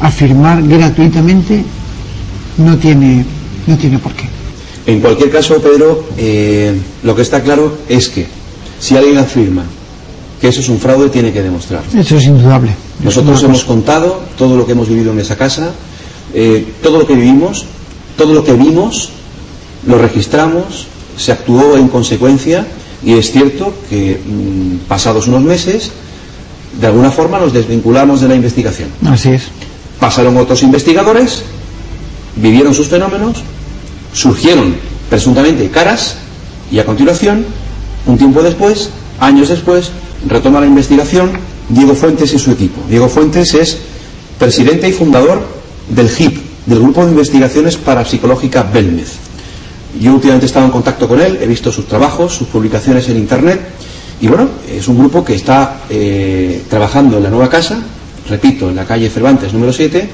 Afirmar gratuitamente no tiene, no tiene por qué. En cualquier caso, Pedro, eh, lo que está claro es que si alguien afirma que eso es un fraude, tiene que demostrar. Eso es indudable. Nosotros hemos contado todo lo que hemos vivido en esa casa, eh, todo lo que vivimos, todo lo que vimos, lo registramos, se actuó en consecuencia y es cierto que mm, pasados unos meses, de alguna forma nos desvinculamos de la investigación. Así es. Pasaron otros investigadores, vivieron sus fenómenos, surgieron presuntamente caras y a continuación, un tiempo después, años después, retoma la investigación Diego Fuentes y su equipo. Diego Fuentes es presidente y fundador del GIP, del Grupo de Investigaciones Parapsicológica Belmez. Yo últimamente he estado en contacto con él, he visto sus trabajos, sus publicaciones en Internet, y bueno, es un grupo que está eh, trabajando en la nueva casa, repito, en la calle Cervantes número 7,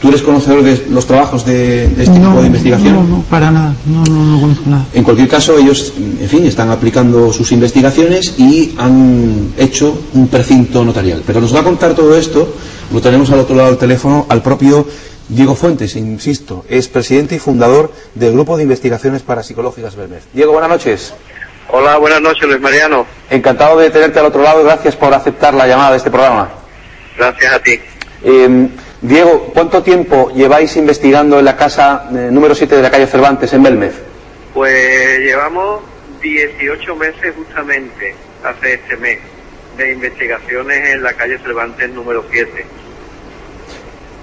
¿Tú eres conocedor de los trabajos de, este tipo de investigación? No, no, para nada, no, no, no conozco nada. En cualquier caso, ellos, en fin, están aplicando sus investigaciones y han hecho un precinto notarial. Pero nos va a contar todo esto, lo tenemos al otro lado del teléfono, al propio Diego Fuentes, insisto, es presidente y fundador del Grupo de Investigaciones Parapsicológicas Belmez. Diego, buenas noches. Hola, buenas noches, Luis Mariano. Encantado de tenerte al otro lado, gracias por aceptar la llamada de este programa. Gracias a ti. Eh, Diego, ¿cuánto tiempo lleváis investigando en la casa eh, número 7 de la calle Cervantes, en Belmez? Pues llevamos 18 meses justamente, hace este mes, de investigaciones en la calle Cervantes número 7.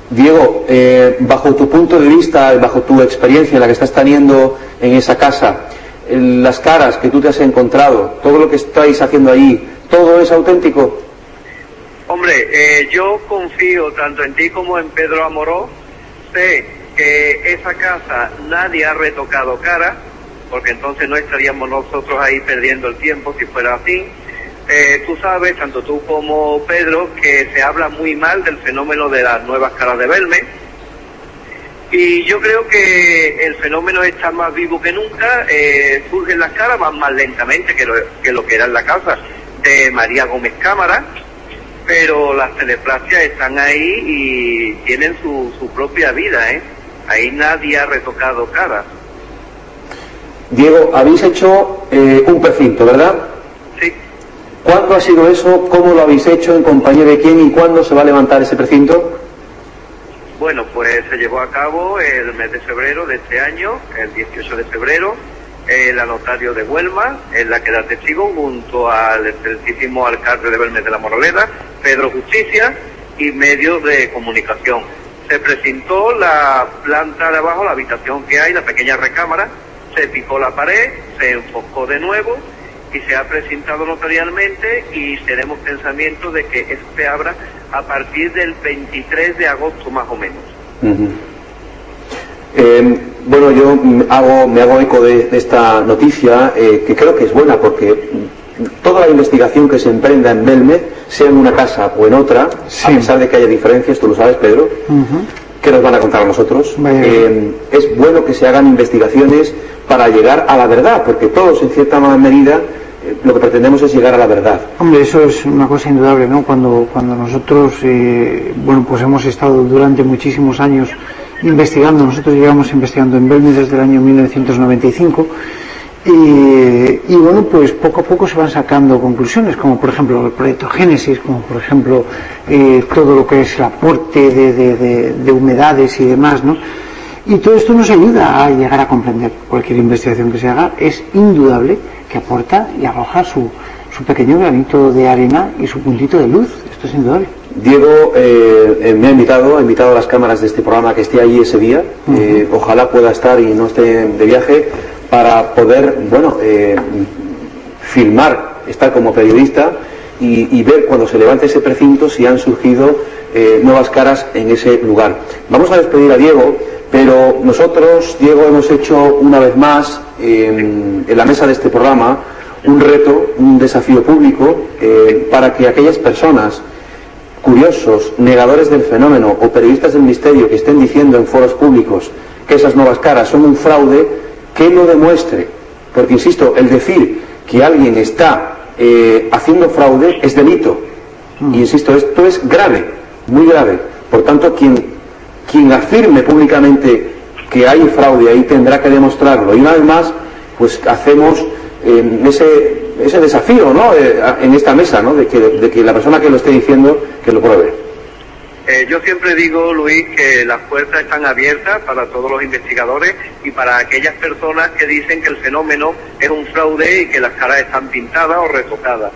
Diego, eh, bajo tu punto de vista, bajo tu experiencia, la que estás teniendo en esa casa, las caras que tú te has encontrado, todo lo que estáis haciendo ahí, ¿todo es auténtico? Hombre, eh, yo confío tanto en ti como en Pedro Amoró. Sé que esa casa nadie ha retocado cara, porque entonces no estaríamos nosotros ahí perdiendo el tiempo si fuera así. Eh, tú sabes, tanto tú como Pedro, que se habla muy mal del fenómeno de las nuevas caras de Belme. Y yo creo que el fenómeno está más vivo que nunca, eh, surgen las caras, van más lentamente que lo, que lo que era en la casa de María Gómez Cámara, pero las teleplasias están ahí y tienen su, su propia vida, ¿eh? Ahí nadie ha retocado cara. Diego, habéis hecho eh, un precinto, ¿verdad? Sí. ¿Cuándo ha sido eso? ¿Cómo lo habéis hecho? ¿En compañía de quién? ¿Y cuándo se va a levantar ese precinto? Bueno, pues se llevó a cabo el mes de febrero de este año, el 18 de febrero, el anotario de Huelma, en la que da testigo junto al excelentísimo alcalde de Belmez de la Moraleda, Pedro Justicia, y medios de comunicación. Se presentó la planta de abajo, la habitación que hay, la pequeña recámara, se picó la pared, se enfocó de nuevo y se ha presentado notarialmente y tenemos pensamiento de que eso se abra a partir del 23 de agosto más o menos. Eh, bueno, yo hago, me hago eco de, de esta noticia, eh, que creo que es buena, porque toda la investigación que se emprenda en Belmez, sea en una casa o en otra, Sí. a pesar de que haya diferencias, tú lo sabes, Pedro, que nos van a contar a nosotros, eh, es bueno que se hagan investigaciones para llegar a la verdad, porque todos, en cierta medida, eh, lo que pretendemos es llegar a la verdad. Hombre, eso es una cosa indudable, ¿no? Cuando, cuando nosotros, eh, bueno, pues hemos estado durante muchísimos años investigando, nosotros llevamos investigando en Belmez desde el año 1995, y, y bueno, pues poco a poco se van sacando conclusiones, como por ejemplo el proyecto Génesis, como por ejemplo eh, todo lo que es el aporte de, de- de- de humedades y demás, ¿no? Y todo esto nos ayuda a llegar a comprender. Cualquier investigación que se haga es indudable que aporta y arroja su, su pequeño granito de arena y su puntito de luz. Esto es indudable. Diego eh, eh, me ha invitado, ha invitado a las cámaras de este programa que esté allí ese día. Eh, ojalá pueda estar y no esté de viaje para poder, bueno, eh, filmar, estar como periodista y, ver cuando se levante ese precinto si han surgido eh, nuevas caras en ese lugar. Vamos a despedir a Diego, pero nosotros, Diego, hemos hecho una vez más eh, en la mesa de este programa un reto, un desafío público eh, para que aquellas personas curiosos, negadores del fenómeno o periodistas del misterio que estén diciendo en foros públicos que esas nuevas caras son un fraude, que lo demuestre. Porque, insisto, el decir que alguien está eh, haciendo fraude es delito. Y, insisto, esto es grave, muy grave. Por tanto, quien, quien afirme públicamente que hay fraude ahí tendrá que demostrarlo. Y una vez más, pues hacemos eh, ese, ese desafío ¿no? Eh, en esta mesa, ¿no? de, que, de que la persona que lo esté diciendo que lo pruebe. Eh, yo siempre digo, Luis, que las puertas están abiertas para todos los investigadores y para aquellas personas que dicen que el fenómeno es un fraude y que las caras están pintadas o retocadas.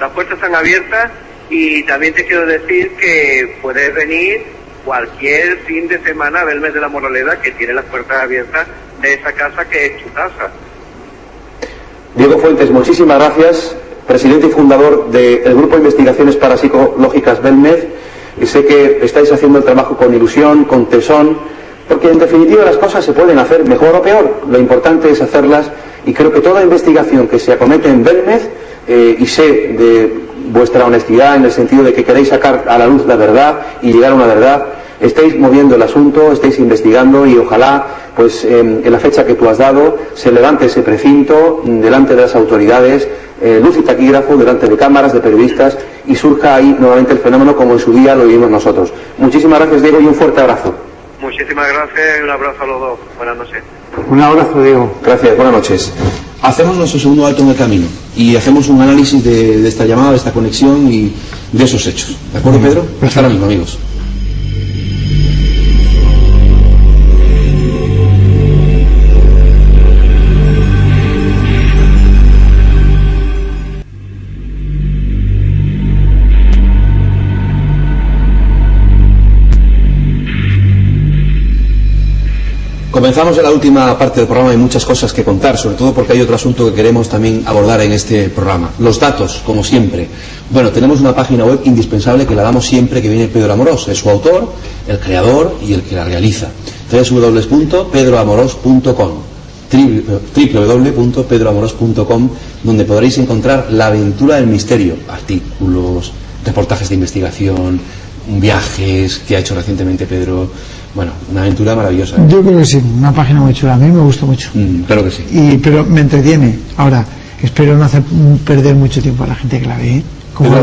Las puertas están abiertas y también te quiero decir que puedes venir cualquier fin de semana a mes de la moralidad que tiene las puertas abiertas de esa casa que es tu casa. Diego Fuentes, muchísimas gracias, presidente y fundador del Grupo de Investigaciones Parapsicológicas Belmez. Y sé que estáis haciendo el trabajo con ilusión, con tesón, porque en definitiva las cosas se pueden hacer mejor o peor. Lo importante es hacerlas y creo que toda investigación que se acomete en Belmez, eh, y sé de vuestra honestidad en el sentido de que queréis sacar a la luz la verdad y llegar a una verdad, estáis moviendo el asunto, estáis investigando y ojalá, pues eh, en la fecha que tú has dado, se levante ese precinto delante de las autoridades, eh, luz y taquígrafo, delante de cámaras, de periodistas y surja ahí nuevamente el fenómeno como en su día lo vivimos nosotros. Muchísimas gracias, Diego, y un fuerte abrazo. Muchísimas gracias y un abrazo a los dos. Buenas noches. Un abrazo, Diego. Gracias, buenas noches. Hacemos nuestro segundo alto en el camino y hacemos un análisis de, de esta llamada, de esta conexión y de esos hechos. ¿De acuerdo, Pedro? Hasta ahora mismo, amigos. Comenzamos en la última parte del programa, hay muchas cosas que contar, sobre todo porque hay otro asunto que queremos también abordar en este programa. Los datos, como siempre. Bueno, tenemos una página web indispensable que la damos siempre que viene Pedro Amorós. Es su autor, el creador y el que la realiza. www.pedroamoros.com www.pedroamoros.com donde podréis encontrar la aventura del misterio, artículos, reportajes de investigación, viajes que ha hecho recientemente Pedro. Bueno, una aventura maravillosa. Yo creo que sí, una página muy chula. A mí me gusta mucho. Mm, claro que sí. Y, pero me entretiene. Ahora, espero no hacer perder mucho tiempo a la gente que la ve. ¿eh? La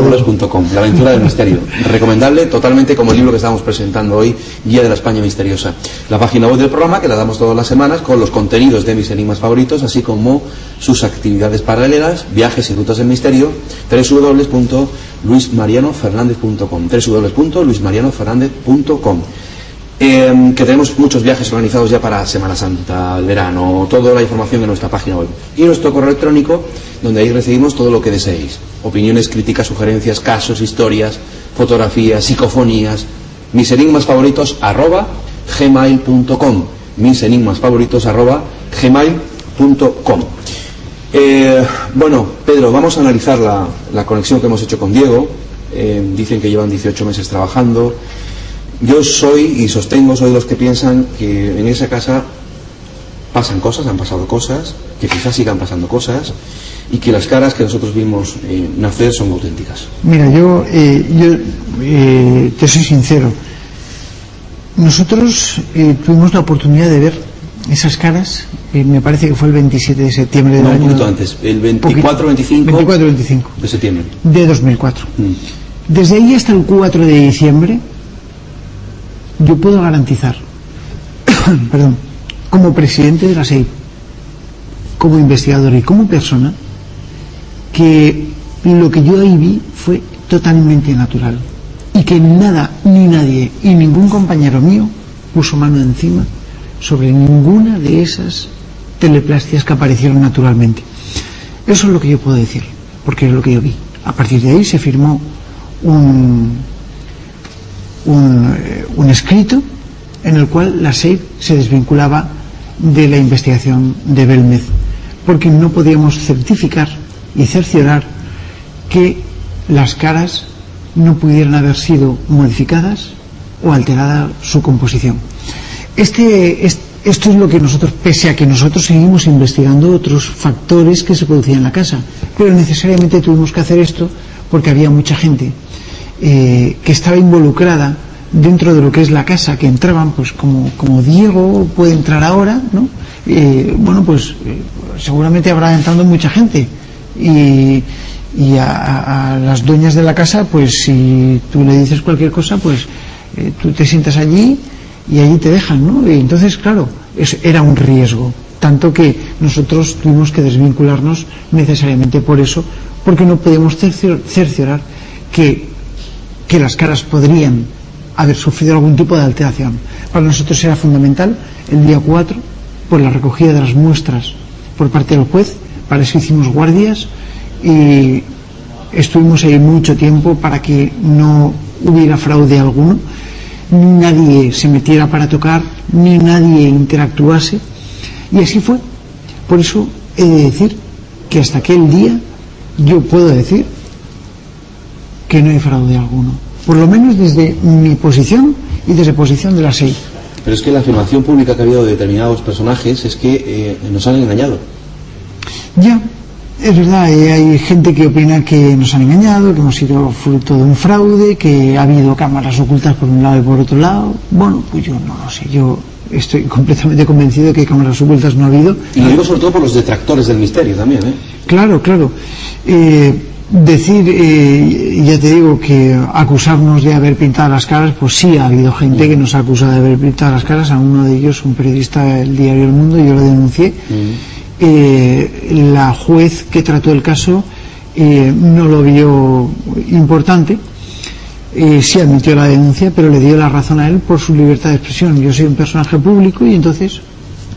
aventura del misterio. Recomendable totalmente como el libro que estamos presentando hoy, Guía de la España Misteriosa. La página web del programa, que la damos todas las semanas, con los contenidos de mis enigmas favoritos, así como sus actividades paralelas, viajes y rutas del misterio, www.luismarianofernández.com www.luismarianofernández.com eh, que tenemos muchos viajes organizados ya para Semana Santa, el verano, toda la información en nuestra página web. Y nuestro correo electrónico, donde ahí recibimos todo lo que deseéis. Opiniones, críticas, sugerencias, casos, historias, fotografías, psicofonías. Mis enigmas favoritos arroba gmail.com. Mis enigmas favoritos arroba gmail.com. Eh, bueno, Pedro, vamos a analizar la, la, conexión que hemos hecho con Diego. Eh, dicen que llevan 18 meses trabajando. Yo soy y sostengo, soy de los que piensan que en esa casa pasan cosas, han pasado cosas, que quizás sigan pasando cosas y que las caras que nosotros vimos eh, nacer son auténticas. Mira, yo, eh, yo eh, te soy sincero. Nosotros tuvimos la oportunidad de ver esas caras, me parece que fue el 27 de septiembre del no, año. un poquito antes, el 24-25 24-25 de septiembre. de 2004. Mm. Desde ahí hasta el 4 de diciembre, yo puedo garantizar, perdón, como presidente de la SEI, como investigador y como persona, que lo que yo ahí vi fue totalmente natural y que nada ni nadie y ningún compañero mío puso mano encima sobre ninguna de esas teleplastias que aparecieron naturalmente. Eso es lo que yo puedo decir, porque es lo que yo vi. A partir de ahí se firmó un, un, eh, un escrito en el cual la SEID se desvinculaba de la investigación de Belmez, porque no podíamos certificar y cerciorar que las caras no pudieran haber sido modificadas o alterada su composición. Este, es- esto es lo que nosotros, pese a que nosotros seguimos investigando otros factores que se producían en la casa, pero necesariamente tuvimos que hacer esto porque había mucha gente eh, que estaba involucrada dentro de lo que es la casa, que entraban, pues como, Diego puede entrar ahora, ¿no? Eh, bueno, pues eh, seguramente habrá entrando mucha gente. Y, a, las dueñas de la casa, pues si tú le dices cualquier cosa, pues eh, tú te sientas allí y allí te dejan, ¿no? Y entonces, claro, es- era un riesgo. Tanto que nosotros tuvimos que desvincularnos necesariamente por eso, porque no podíamos cercio- cerciorar que que las caras podrían haber sufrido algún tipo de alteración. Para nosotros era fundamental el día 4, por la recogida de las muestras por parte del juez, para eso hicimos guardias y estuvimos ahí mucho tiempo para que no hubiera fraude alguno, ni nadie se metiera para tocar, ni nadie interactuase. Y así fue. Por eso he de decir que hasta aquel día yo puedo decir que no hay fraude alguno. Por lo menos desde mi posición y desde posición de la SEI. Pero es que la afirmación pública que ha habido de determinados personajes es que eh, nos han engañado. Ya, es verdad, eh, hay gente que opina que nos han engañado, que hemos sido fruto de un fraude, que ha habido cámaras ocultas por un lado y por otro lado. Bueno, pues yo no lo sé, yo estoy completamente convencido de que cámaras ocultas no ha habido. Y lo digo sobre todo por los detractores del misterio también, ¿eh? Claro, claro. Eh, decir, eh, ya te digo, que acusarnos de haber pintado las caras, pues sí, ha habido gente que nos ha acusado de haber pintado las caras. A uno de ellos, un periodista del diario El Mundo, yo lo denuncié. Eh, la juez que trató el caso eh, no lo vio importante. Eh, sí admitió la denuncia, pero le dio la razón a él por su libertad de expresión. Yo soy un personaje público y entonces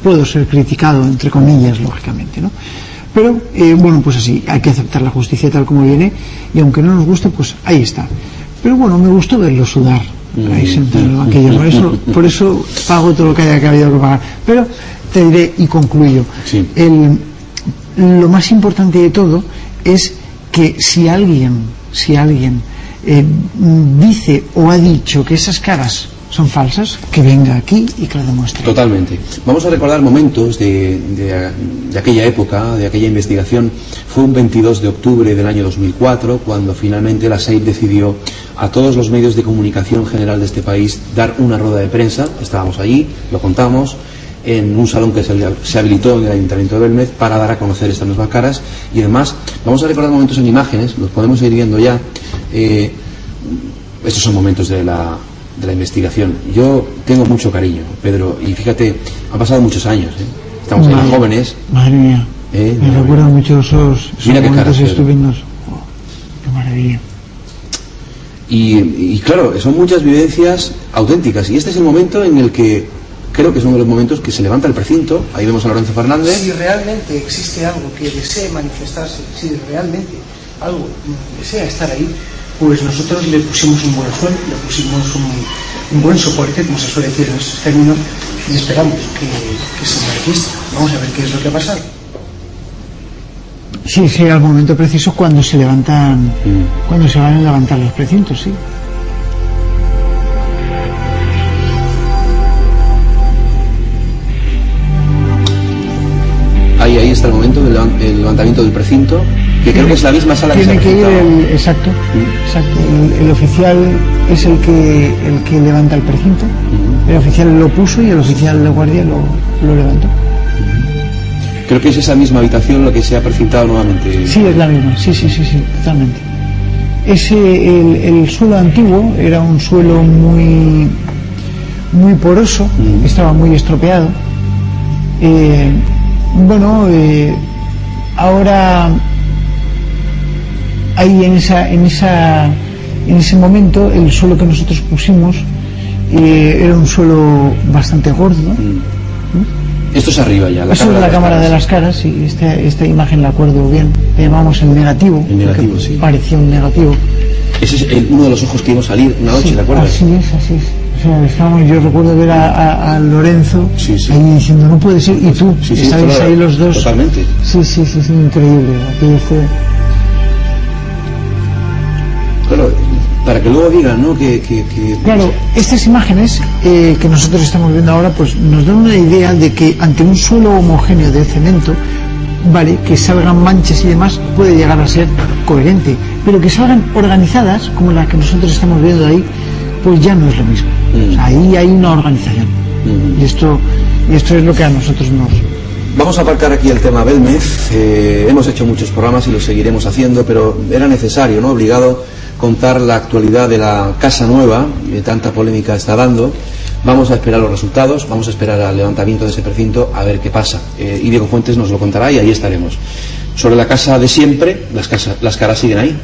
puedo ser criticado, entre comillas, lógicamente, ¿no? Pero, eh, bueno, pues así, hay que aceptar la justicia tal como viene y aunque no nos guste, pues ahí está. Pero bueno, me gustó verlo sudar, ahí sentado en el banquillo, por eso, por eso pago todo lo que haya que habido que pagar. Pero te diré y concluyo, Sí. el, lo más importante de todo es que si alguien, si alguien eh, dice o ha dicho que esas caras son falsas, que venga aquí y que lo demuestre. Totalmente. Vamos a recordar momentos de, de- aquella época, de aquella investigación. Fue un 22 de octubre del año 2004 cuando finalmente la SEIP decidió a todos los medios de comunicación general de este país dar una rueda de prensa. Estábamos allí, lo contamos. en un salón que se habilitó en el Ayuntamiento de Belmez para dar a conocer estas nuevas caras y además vamos a recordar momentos en imágenes, los podemos ir viendo ya. Eh, estos son momentos de la, de la investigación. Yo tengo mucho cariño, Pedro, y fíjate, han pasado muchos años. ¿eh? Estamos ahí jóvenes. Madre mía. ¿eh? Me recuerdo mucho esos, esos momentos caras, estupendos. Oh, qué maravilla. Y, y claro, son muchas vivencias auténticas. Y este es el momento en el que creo que son de los momentos que se levanta el precinto. Ahí vemos a Lorenzo Fernández. Si realmente existe algo que desee manifestarse, si realmente algo desea estar ahí, pues nosotros le pusimos un buen suelo, le pusimos un, un buen soporte, como se suele decir en estos términos, y esperamos que, que se manifieste. Vamos a ver qué es lo que ha pasado. Sí, sí, al momento preciso cuando se levantan, Mm. cuando se van a levantar los precintos, sí. Momento del levan- el levantamiento del precinto, que creo que es la misma sala que se Tiene que ir el, exacto, exacto. El, el oficial es el que el que levanta el precinto. El oficial lo puso y el oficial de guardia lo, lo levantó. Creo que es esa misma habitación la que se ha precintado nuevamente. Sí, es la misma, sí, sí, sí, sí, totalmente. Ese, el, el suelo antiguo era un suelo muy, muy poroso, Mm. estaba muy estropeado. Eh, bueno, eh, ahora ahí en esa, en esa, en ese momento el suelo que nosotros pusimos eh, era un suelo bastante gordo. Esto es arriba ya, la Eso es la las cámara de las caras y esta, esta imagen la acuerdo bien. Le llamamos el negativo. El negativo, sí. Parecía un negativo. Ese es el- uno de los ojos que vimos salir una noche, Sí, ¿te acuerdas? Así es, así es. O sea, estábamos, yo recuerdo ver a, a- a Lorenzo Sí, sí. ahí diciendo, no puede ser, y tú, Sí, sí, estabais claro, ahí los dos. Totalmente. Sí, sí, sí, sí, increíble. Aquello fue... Claro, para que luego digan, ¿no? Que, que, que- Claro, estas imágenes eh, que nosotros estamos viendo ahora, pues nos dan una idea de que ante un suelo homogéneo de cemento, vale, que salgan manchas y demás, puede llegar a ser coherente, pero que salgan organizadas, como la que nosotros estamos viendo ahí, pues ya no es lo mismo. Mm. O sea, ahí hay una organización. Mm. Y esto, esto es lo que a nosotros nos, Vamos a aparcar aquí el tema Belmez. Eh, hemos hecho muchos programas y lo seguiremos haciendo, pero era necesario, ¿no? Obligado contar la actualidad de la casa nueva, que tanta polémica está dando. Vamos a esperar los resultados, vamos a esperar al levantamiento de ese precinto a ver qué pasa. Eh, y Diego Fuentes nos lo contará y ahí estaremos. Sobre la casa de siempre, las, casas, las caras siguen ahí.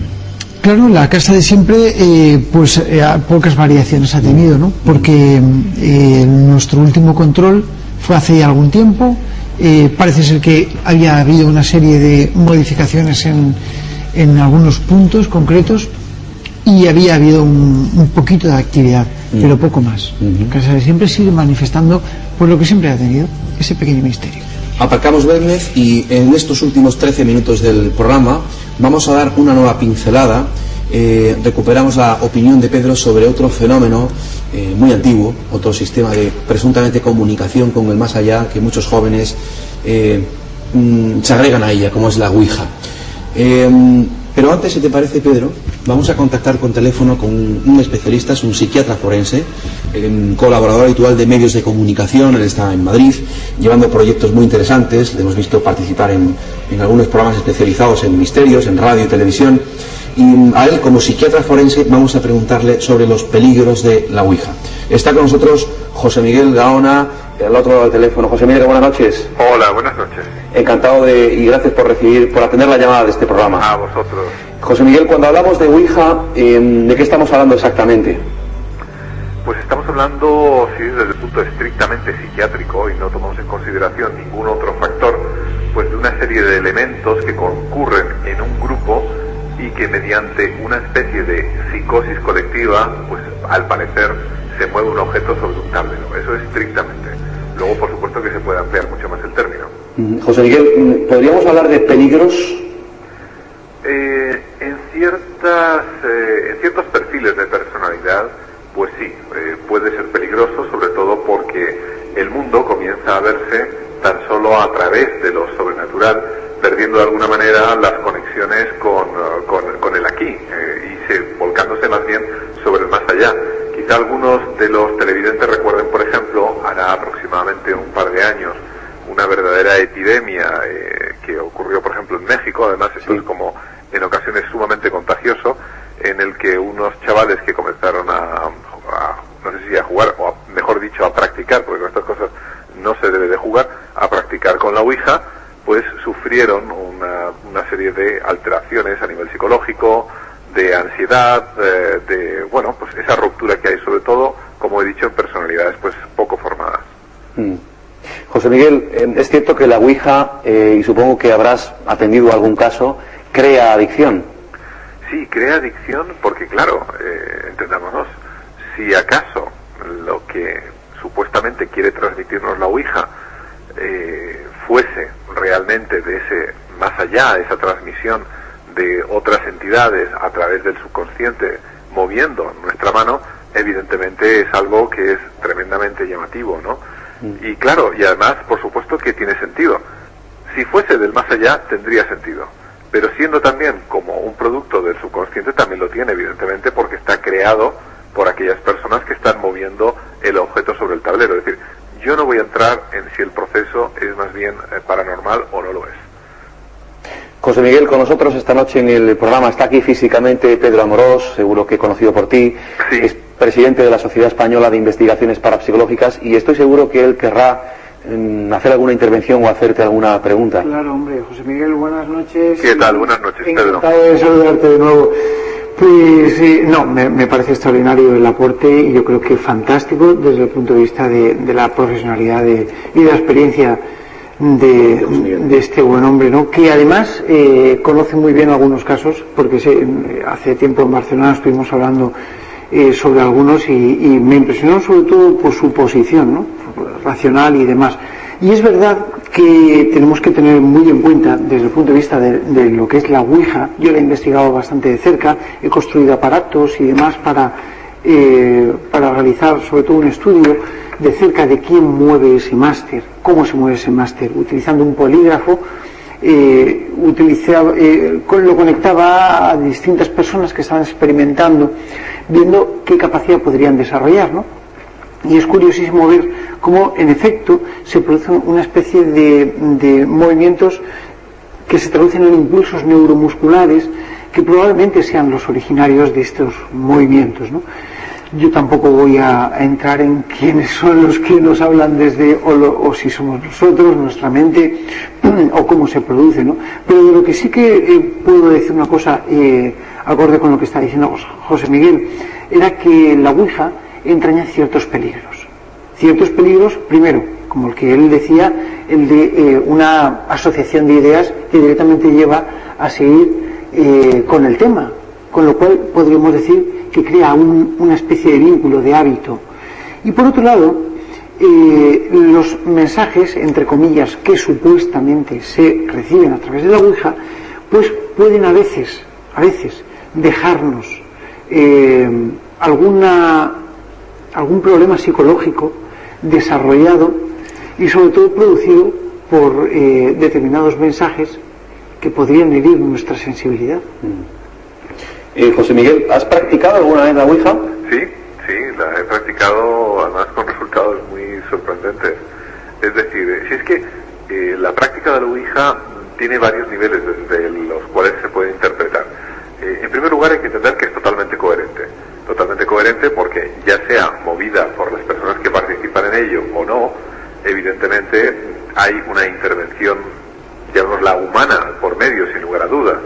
Claro, la casa de siempre, eh, pues eh, pocas variaciones ha tenido, ¿no? Porque eh, nuestro último control fue hace algún tiempo. parece ser que había habido una serie de modificaciones en, en algunos puntos concretos y había habido un, un poquito de actividad, pero poco más. Ujú. Casa de siempre sigue manifestando por lo que siempre ha tenido, ese pequeño misterio. Aparcamos Belmez y en estos últimos 13 minutos del programa vamos a dar una nueva pincelada. Eh, recuperamos la opinión de Pedro sobre otro fenómeno eh, muy antiguo, otro sistema de presuntamente comunicación con el más allá que muchos jóvenes eh, mm, se agregan a ella, como es la Ouija. Eh, pero antes, si te parece, Pedro, vamos a contactar con teléfono con un, especialista, es un psiquiatra forense, eh, colaborador habitual de medios de comunicación, él está en Madrid, llevando proyectos muy interesantes, le hemos visto participar en, en algunos programas especializados en misterios, en radio y televisión, y mm, a él, como psiquiatra forense, vamos a preguntarle sobre los peligros de la Ouija. Está con nosotros José Miguel Gaona, al otro lado del teléfono. José Miguel, buenas noches. Hola, buenas noches. Encantado de, y gracias por recibir, por atender la llamada de este programa. A vosotros. José Miguel, cuando hablamos de Ouija, eh, ¿de qué estamos hablando exactamente? Pues estamos hablando, sí, desde el punto estrictamente psiquiátrico y no tomamos en consideración ningún otro factor, pues de una serie de elementos que concurren en un grupo y que mediante una especie de psicosis colectiva, pues al parecer se mueve un objeto sobre un tablero. Eso estrictamente. Luego, por supuesto, que se puede ampliar mucho más el término. José Miguel, ¿podríamos hablar de peligros? Eh, en ciertas eh, en ciertos perfiles de personalidad pues sí eh, puede ser peligroso sobre todo porque el mundo comienza a verse tan solo a través de lo sobrenatural perdiendo de alguna manera las conexiones con, con, con el aquí y se, volcándose más bien sobre el más allá quizá algunos de los televidentes recuerden, por ejemplo, hará aproximadamente un par de años, una verdadera epidemia eh, que ocurrió, por ejemplo, en México. Además, esto es como en ocasiones sumamente contagioso, en el que unos chavales que comenzaron a, a, no sé si a jugar, o a- mejor dicho, a practicar, porque con estas cosas no se debe de jugar, a practicar con la Ouija, pues sufrieron una, una serie de alteraciones a nivel psicológico, de ansiedad, eh, de, bueno, pues esa ruptura que hay, sobre todo, como he dicho, en personalidades pues poco formadas. Mm. José Miguel, eh, es cierto que la Ouija, eh, y supongo que habrás atendido algún caso, crea adicción. Sí, crea adicción porque, claro, eh, entendámonos, si acaso lo que supuestamente quiere transmitirnos la Ouija fuese realmente de ese más allá, esa transmisión de otras entidades a través del subconsciente moviendo nuestra mano, evidentemente es algo que es tremendamente llamativo, ¿no? Y claro, y además, por supuesto que tiene sentido. Si fuese del más allá, tendría sentido. Pero siendo también como un producto del subconsciente, también lo tiene, evidentemente, porque está creado por aquellas personas que están moviendo el objeto sobre el tablero. Es decir, yo no voy a entrar en si el proceso es más bien eh, paranormal o no lo es. José Miguel, con nosotros esta noche en el programa está aquí físicamente Pedro Amorós, seguro que conocido por ti, Sí. es presidente de la Sociedad Española de Investigaciones Parapsicológicas y estoy seguro que él querrá mm, hacer alguna intervención o hacerte alguna pregunta. Claro, hombre, José Miguel, buenas noches. ¿Qué tal? Buenas noches, Pedro. Encantado de saludarte de nuevo. Pues sí, no, me, me parece extraordinario el aporte y yo creo que fantástico desde el punto de vista de, de la profesionalidad de- y de la experiencia de, de este buen hombre, ¿no? que además eh, conoce muy bien algunos casos, porque hace tiempo en Barcelona estuvimos hablando eh, sobre algunos y, y me impresionó sobre todo por su posición ¿no? racional y demás. Y es verdad que tenemos que tener muy en cuenta, desde el punto de vista de, de lo que es la Ouija, yo la he investigado bastante de cerca, he construido aparatos y demás para, eh, para realizar sobre todo un estudio de cerca de quién mueve ese máster, cómo se mueve ese máster, utilizando un polígrafo eh, utilizaba, eh, lo conectaba a distintas personas que estaban experimentando, viendo qué capacidad podrían desarrollar, ¿no? Y es curiosísimo ver cómo, en efecto, se produce una especie de movimientos que se traducen en impulsos neuromusculares que probablemente sean los originarios de estos movimientos. ¿no? Yo tampoco voy a, entrar en quiénes son los que nos hablan desde, o, lo- o si somos nosotros, nuestra mente, o cómo se produce. ¿no? Pero de lo que sí que eh, puedo decir una cosa, eh, acorde con lo que está diciendo José Miguel, era que la Ouija entraña ciertos peligros. Ciertos peligros, primero, como el que él decía, el de eh, una asociación de ideas que directamente lleva a seguir eh, con el tema, con lo cual podríamos decir que crea un- una especie de vínculo, de hábito. Y por otro lado, eh, los mensajes, entre comillas, que supuestamente se reciben a través de la Ouija, pues pueden a veces, a veces, dejarnos eh, alguna, algún problema psicológico desarrollado y sobre todo producido por determinados mensajes que podrían herir nuestra sensibilidad. Eh, José Miguel, ¿has practicado alguna vez la Ouija? Sí, sí, la he practicado además con resultados muy sorprendentes. Es decir, eh, si es que eh, la práctica de la Ouija tiene varios niveles desde los cuales se puede interpretar. Eh, en primer lugar hay que entender que es totalmente coherente. Totalmente coherente porque ya sea movida por las personas que participan en ello o no, evidentemente hay una intervención, llamémosla humana, por medio, sin lugar a dudas.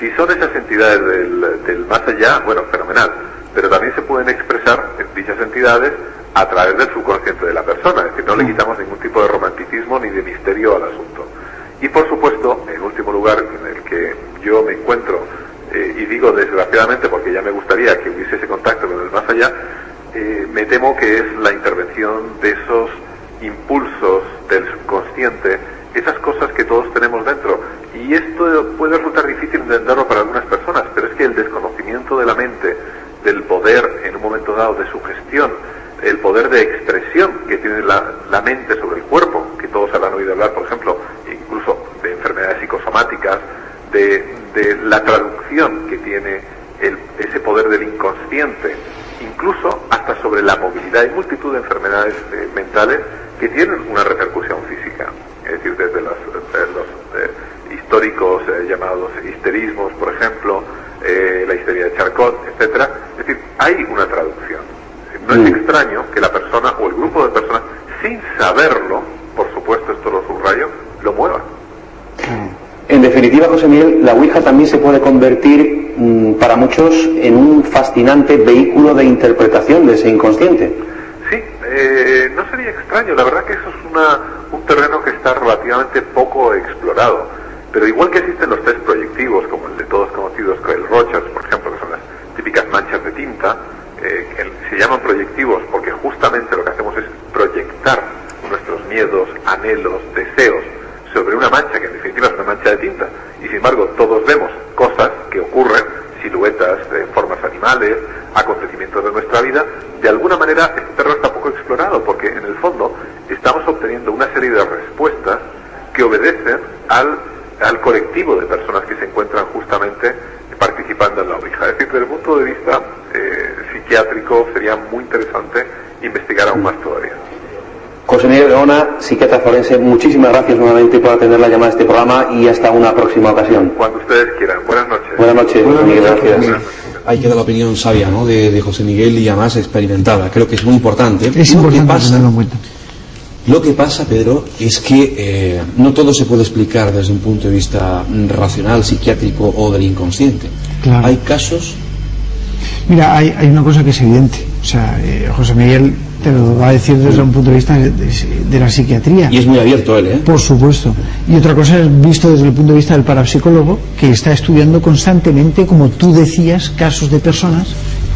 Si son esas entidades del, del más allá, bueno, fenomenal. Pero también se pueden expresar dichas entidades a través del subconsciente de la persona. Es decir, no le quitamos ningún tipo de romanticismo ni de misterio al asunto. Y por supuesto, en último lugar, en el que yo me encuentro, eh, y digo desgraciadamente porque ya me gustaría que hubiese ese contacto con el más allá, eh, me temo que es la intervención de esos impulsos del subconsciente, esas cosas que todos tenemos dentro. Y esto puede resultar difícil entenderlo para algunas personas, pero es que el desconocimiento de la mente, del poder en un momento dado de sugestión, el poder de expresión que tiene la, mente sobre el cuerpo, que todos habrán oído hablar, por ejemplo, incluso de enfermedades psicosomáticas, de, la traducción que tiene ese poder del inconsciente, incluso hasta sobre la movilidad y multitud de enfermedades eh, mentales que tienen una repercusión física. Es decir, desde los, los históricos llamados histerismos, por ejemplo, la histeria de Charcot, etcétera. Es decir, hay una traducción. No es extraño que la persona o el grupo de personas, sin saberlo, por supuesto esto lo subrayo, lo mueva. En definitiva, José Miguel, la Ouija también se puede convertir mm, para muchos en un fascinante vehículo de interpretación de ese inconsciente. Sí, eh, no sería extraño. La verdad que eso es una, un terreno que está relativamente poco explorado. Pero igual que existen los test proyectivos, como el de todos conocidos, el Rochas, por ejemplo, que son las típicas manchas de tinta, eh, se llaman proyectivos porque justamente lo que hacemos es proyectar nuestros miedos, anhelos, deseos sobre una mancha que en definitiva es una mancha de tinta y sin embargo todos vemos cosas que ocurren, siluetas, de formas animales, acontecimientos de nuestra vida, de alguna manera este terreno está poco explorado porque en el fondo estamos obteniendo una serie de respuestas que obedecen al, al colectivo de personas que se encuentran justamente participando en la Ouija. Es decir, desde el punto de vista eh, psiquiátrico sería muy interesante investigar aún más todavía. José Miguel Leona, psiquiatra forense, muchísimas gracias nuevamente por atender la llamada de este programa y hasta una próxima ocasión. Cuando ustedes quieran. Buenas noches. Buenas noches, José Miguel, gracias. Ahí queda la opinión sabia ¿no? de, José Miguel y además experimentada. Creo que es muy importante. Es lo importante que pasa, Lo que pasa, Pedro, es que eh, no todo se puede explicar desde un punto de vista racional, psiquiátrico o del inconsciente. Hay casos. Mira, hay, hay, una cosa que es evidente. O sea, eh, José Miguel te lo va a decir desde un punto de vista de, la psiquiatría. Y es muy abierto él, ¿eh? Por supuesto. Y otra cosa es visto desde el punto de vista del parapsicólogo, que está estudiando constantemente, como tú decías, casos de personas,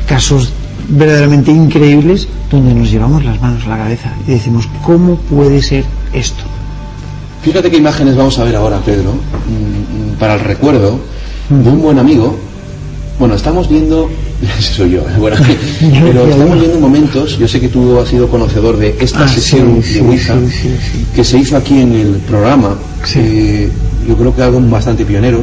casos verdaderamente increíbles, donde nos llevamos las manos a la cabeza y decimos, ¿cómo puede ser esto? Fíjate qué imágenes vamos a ver ahora, Pedro, mm, mm, para el recuerdo de un buen amigo bueno, estamos viendo, ese soy yo, bueno, pero estamos viendo momentos, yo sé que tú has sido conocedor de esta ah, sesión de Ouija que se hizo aquí en el programa, eh, yo creo que algo bastante pionero.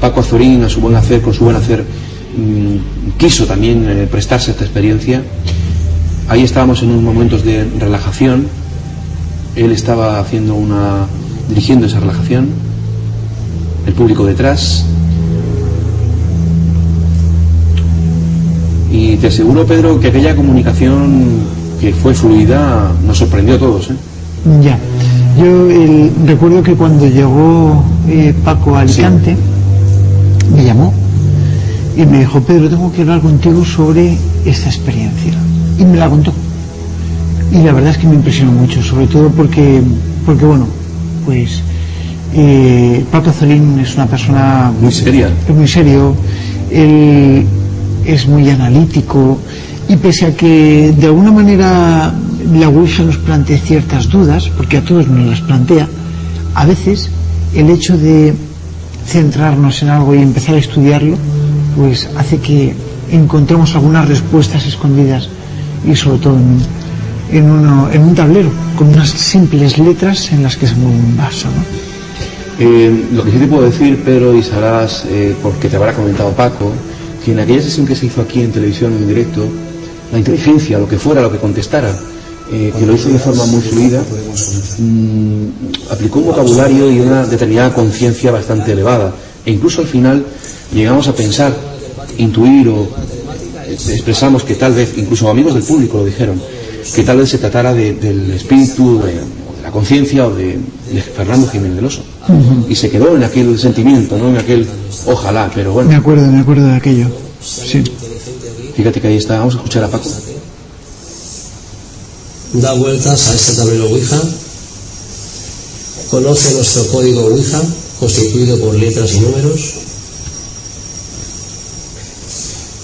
Paco Azorín, a su buen hacer, con su buen hacer, mm, quiso también eh, prestarse a esta experiencia. Ahí estábamos en unos momentos de relajación, él estaba haciendo una, dirigiendo esa relajación, el público detrás, Y te aseguro, Pedro, que aquella comunicación que fue fluida nos sorprendió a todos. ¿eh? Ya. Yo recuerdo que cuando llegó eh, Paco a Alicante, me llamó y me dijo, Pedro, tengo que hablar contigo sobre esta experiencia. Y me la contó. Y la verdad es que me impresionó mucho, sobre todo porque, porque bueno, pues eh, Paco Zolín es una persona muy seria. Es muy serio. Él es muy analítico y pese a que de alguna manera la Ouija nos plantea ciertas dudas, porque a todos nos las plantea, a veces el hecho de centrarnos en algo y empezar a estudiarlo, pues hace que encontremos algunas respuestas escondidas y sobre todo en, en, un tablero, con unas simples letras en las que se mueve un vaso. Eh, lo que sí te puedo decir, Pedro, y sabrás, eh, porque te habrá comentado Paco, que en aquella sesión que se hizo aquí en televisión en directo, la inteligencia, lo que fuera, lo que contestara, eh, que lo hizo de forma muy fluida, mm, aplicó un vocabulario y una determinada conciencia bastante elevada. E incluso al final llegamos a pensar, intuir o expresamos que tal vez, incluso amigos del público lo dijeron, que tal vez se tratara del espíritu, de, la conciencia o de, Fernando Jiménez del Oso. Y se quedó en aquel sentimiento, ¿no? En aquel ojalá, pero bueno. Me acuerdo, me acuerdo de aquello. Sí. Fíjate que ahí está. Vamos a escuchar a Paco. Da vueltas a este tablero Ouija. Conoce nuestro código Ouija, constituido por letras y números.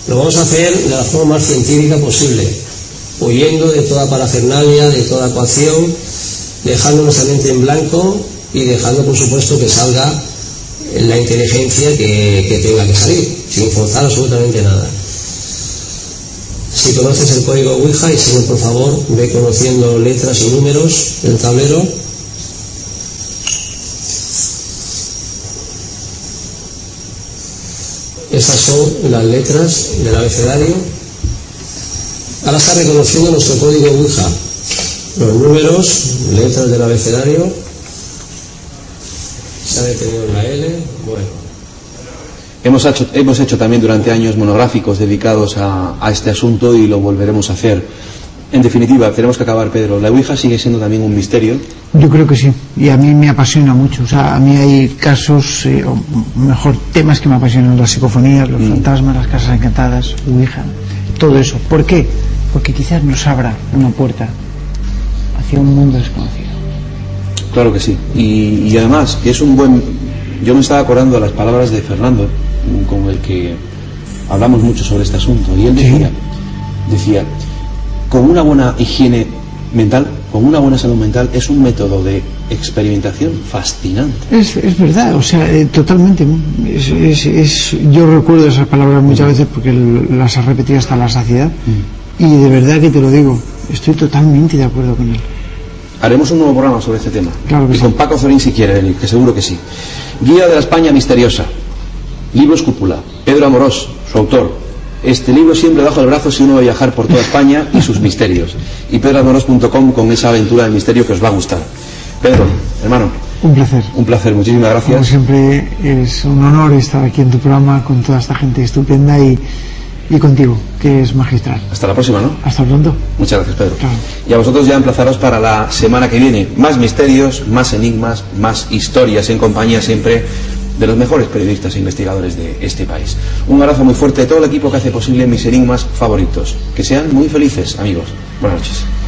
Lo vamos a hacer de la forma más científica posible, huyendo de toda parafernalia, de toda ecuación, dejando nuestra mente en blanco y dejando, por supuesto, que salga la inteligencia que, tenga que salir, sin forzar absolutamente nada. Si conoces el código Ouija, y si no, por favor, ve conociendo letras y números del tablero. Estas son las letras del abecedario. Ahora está reconociendo nuestro código Ouija. Los números, letras del abecedario. Se ha detenido en la L. Bueno. Hemos hecho, hemos hecho también durante años monográficos dedicados a, a este asunto y lo volveremos a hacer. En definitiva, tenemos que acabar, Pedro. La Ouija sigue siendo también un misterio. Yo creo que sí, y a mí me apasiona mucho. O sea, a mí hay casos, eh, o mejor, temas que me apasionan: las psicofonías, los fantasmas, las casas encantadas, Ouija, todo eso. ¿Por qué? Porque quizás nos abra una puerta hacia un mundo desconocido. Claro que sí. Y, y además, que es un buen. Yo me estaba acordando de las palabras de Fernando, con el que hablamos mucho sobre este asunto. Y él decía, decía, con una buena higiene mental, con una buena salud mental, es un método de experimentación fascinante. Es, es verdad, o sea, eh, totalmente. Es, es- es- yo recuerdo esas palabras muchas veces porque las has repetido hasta la saciedad. Y de verdad que te lo digo, estoy totalmente de acuerdo con él. Haremos un nuevo programa sobre este tema. Claro que y sí. con Paco Zorín si quiere que seguro que sí. Guía de la España misteriosa. Libro Escúpula. Pedro Amorós, su autor. Este libro siempre bajo el brazo si uno va a viajar por toda España y sus misterios. Y pedroamorós.com con esa aventura del misterio que os va a gustar. Pedro, hermano, Un placer. un placer, muchísimas Como gracias. siempre, es un honor estar aquí en tu programa con toda esta gente estupenda y, y contigo, que es magistral. Hasta la próxima, ¿no? Hasta pronto. Muchas gracias, Pedro. Claro. Y a vosotros ya emplazaros para la semana que viene. Más misterios, más enigmas, más historias en compañía siempre de los mejores periodistas e investigadores de este país. Un abrazo muy fuerte de todo el equipo que hace posible mis enigmas favoritos. Que sean muy felices, amigos. Buenas noches.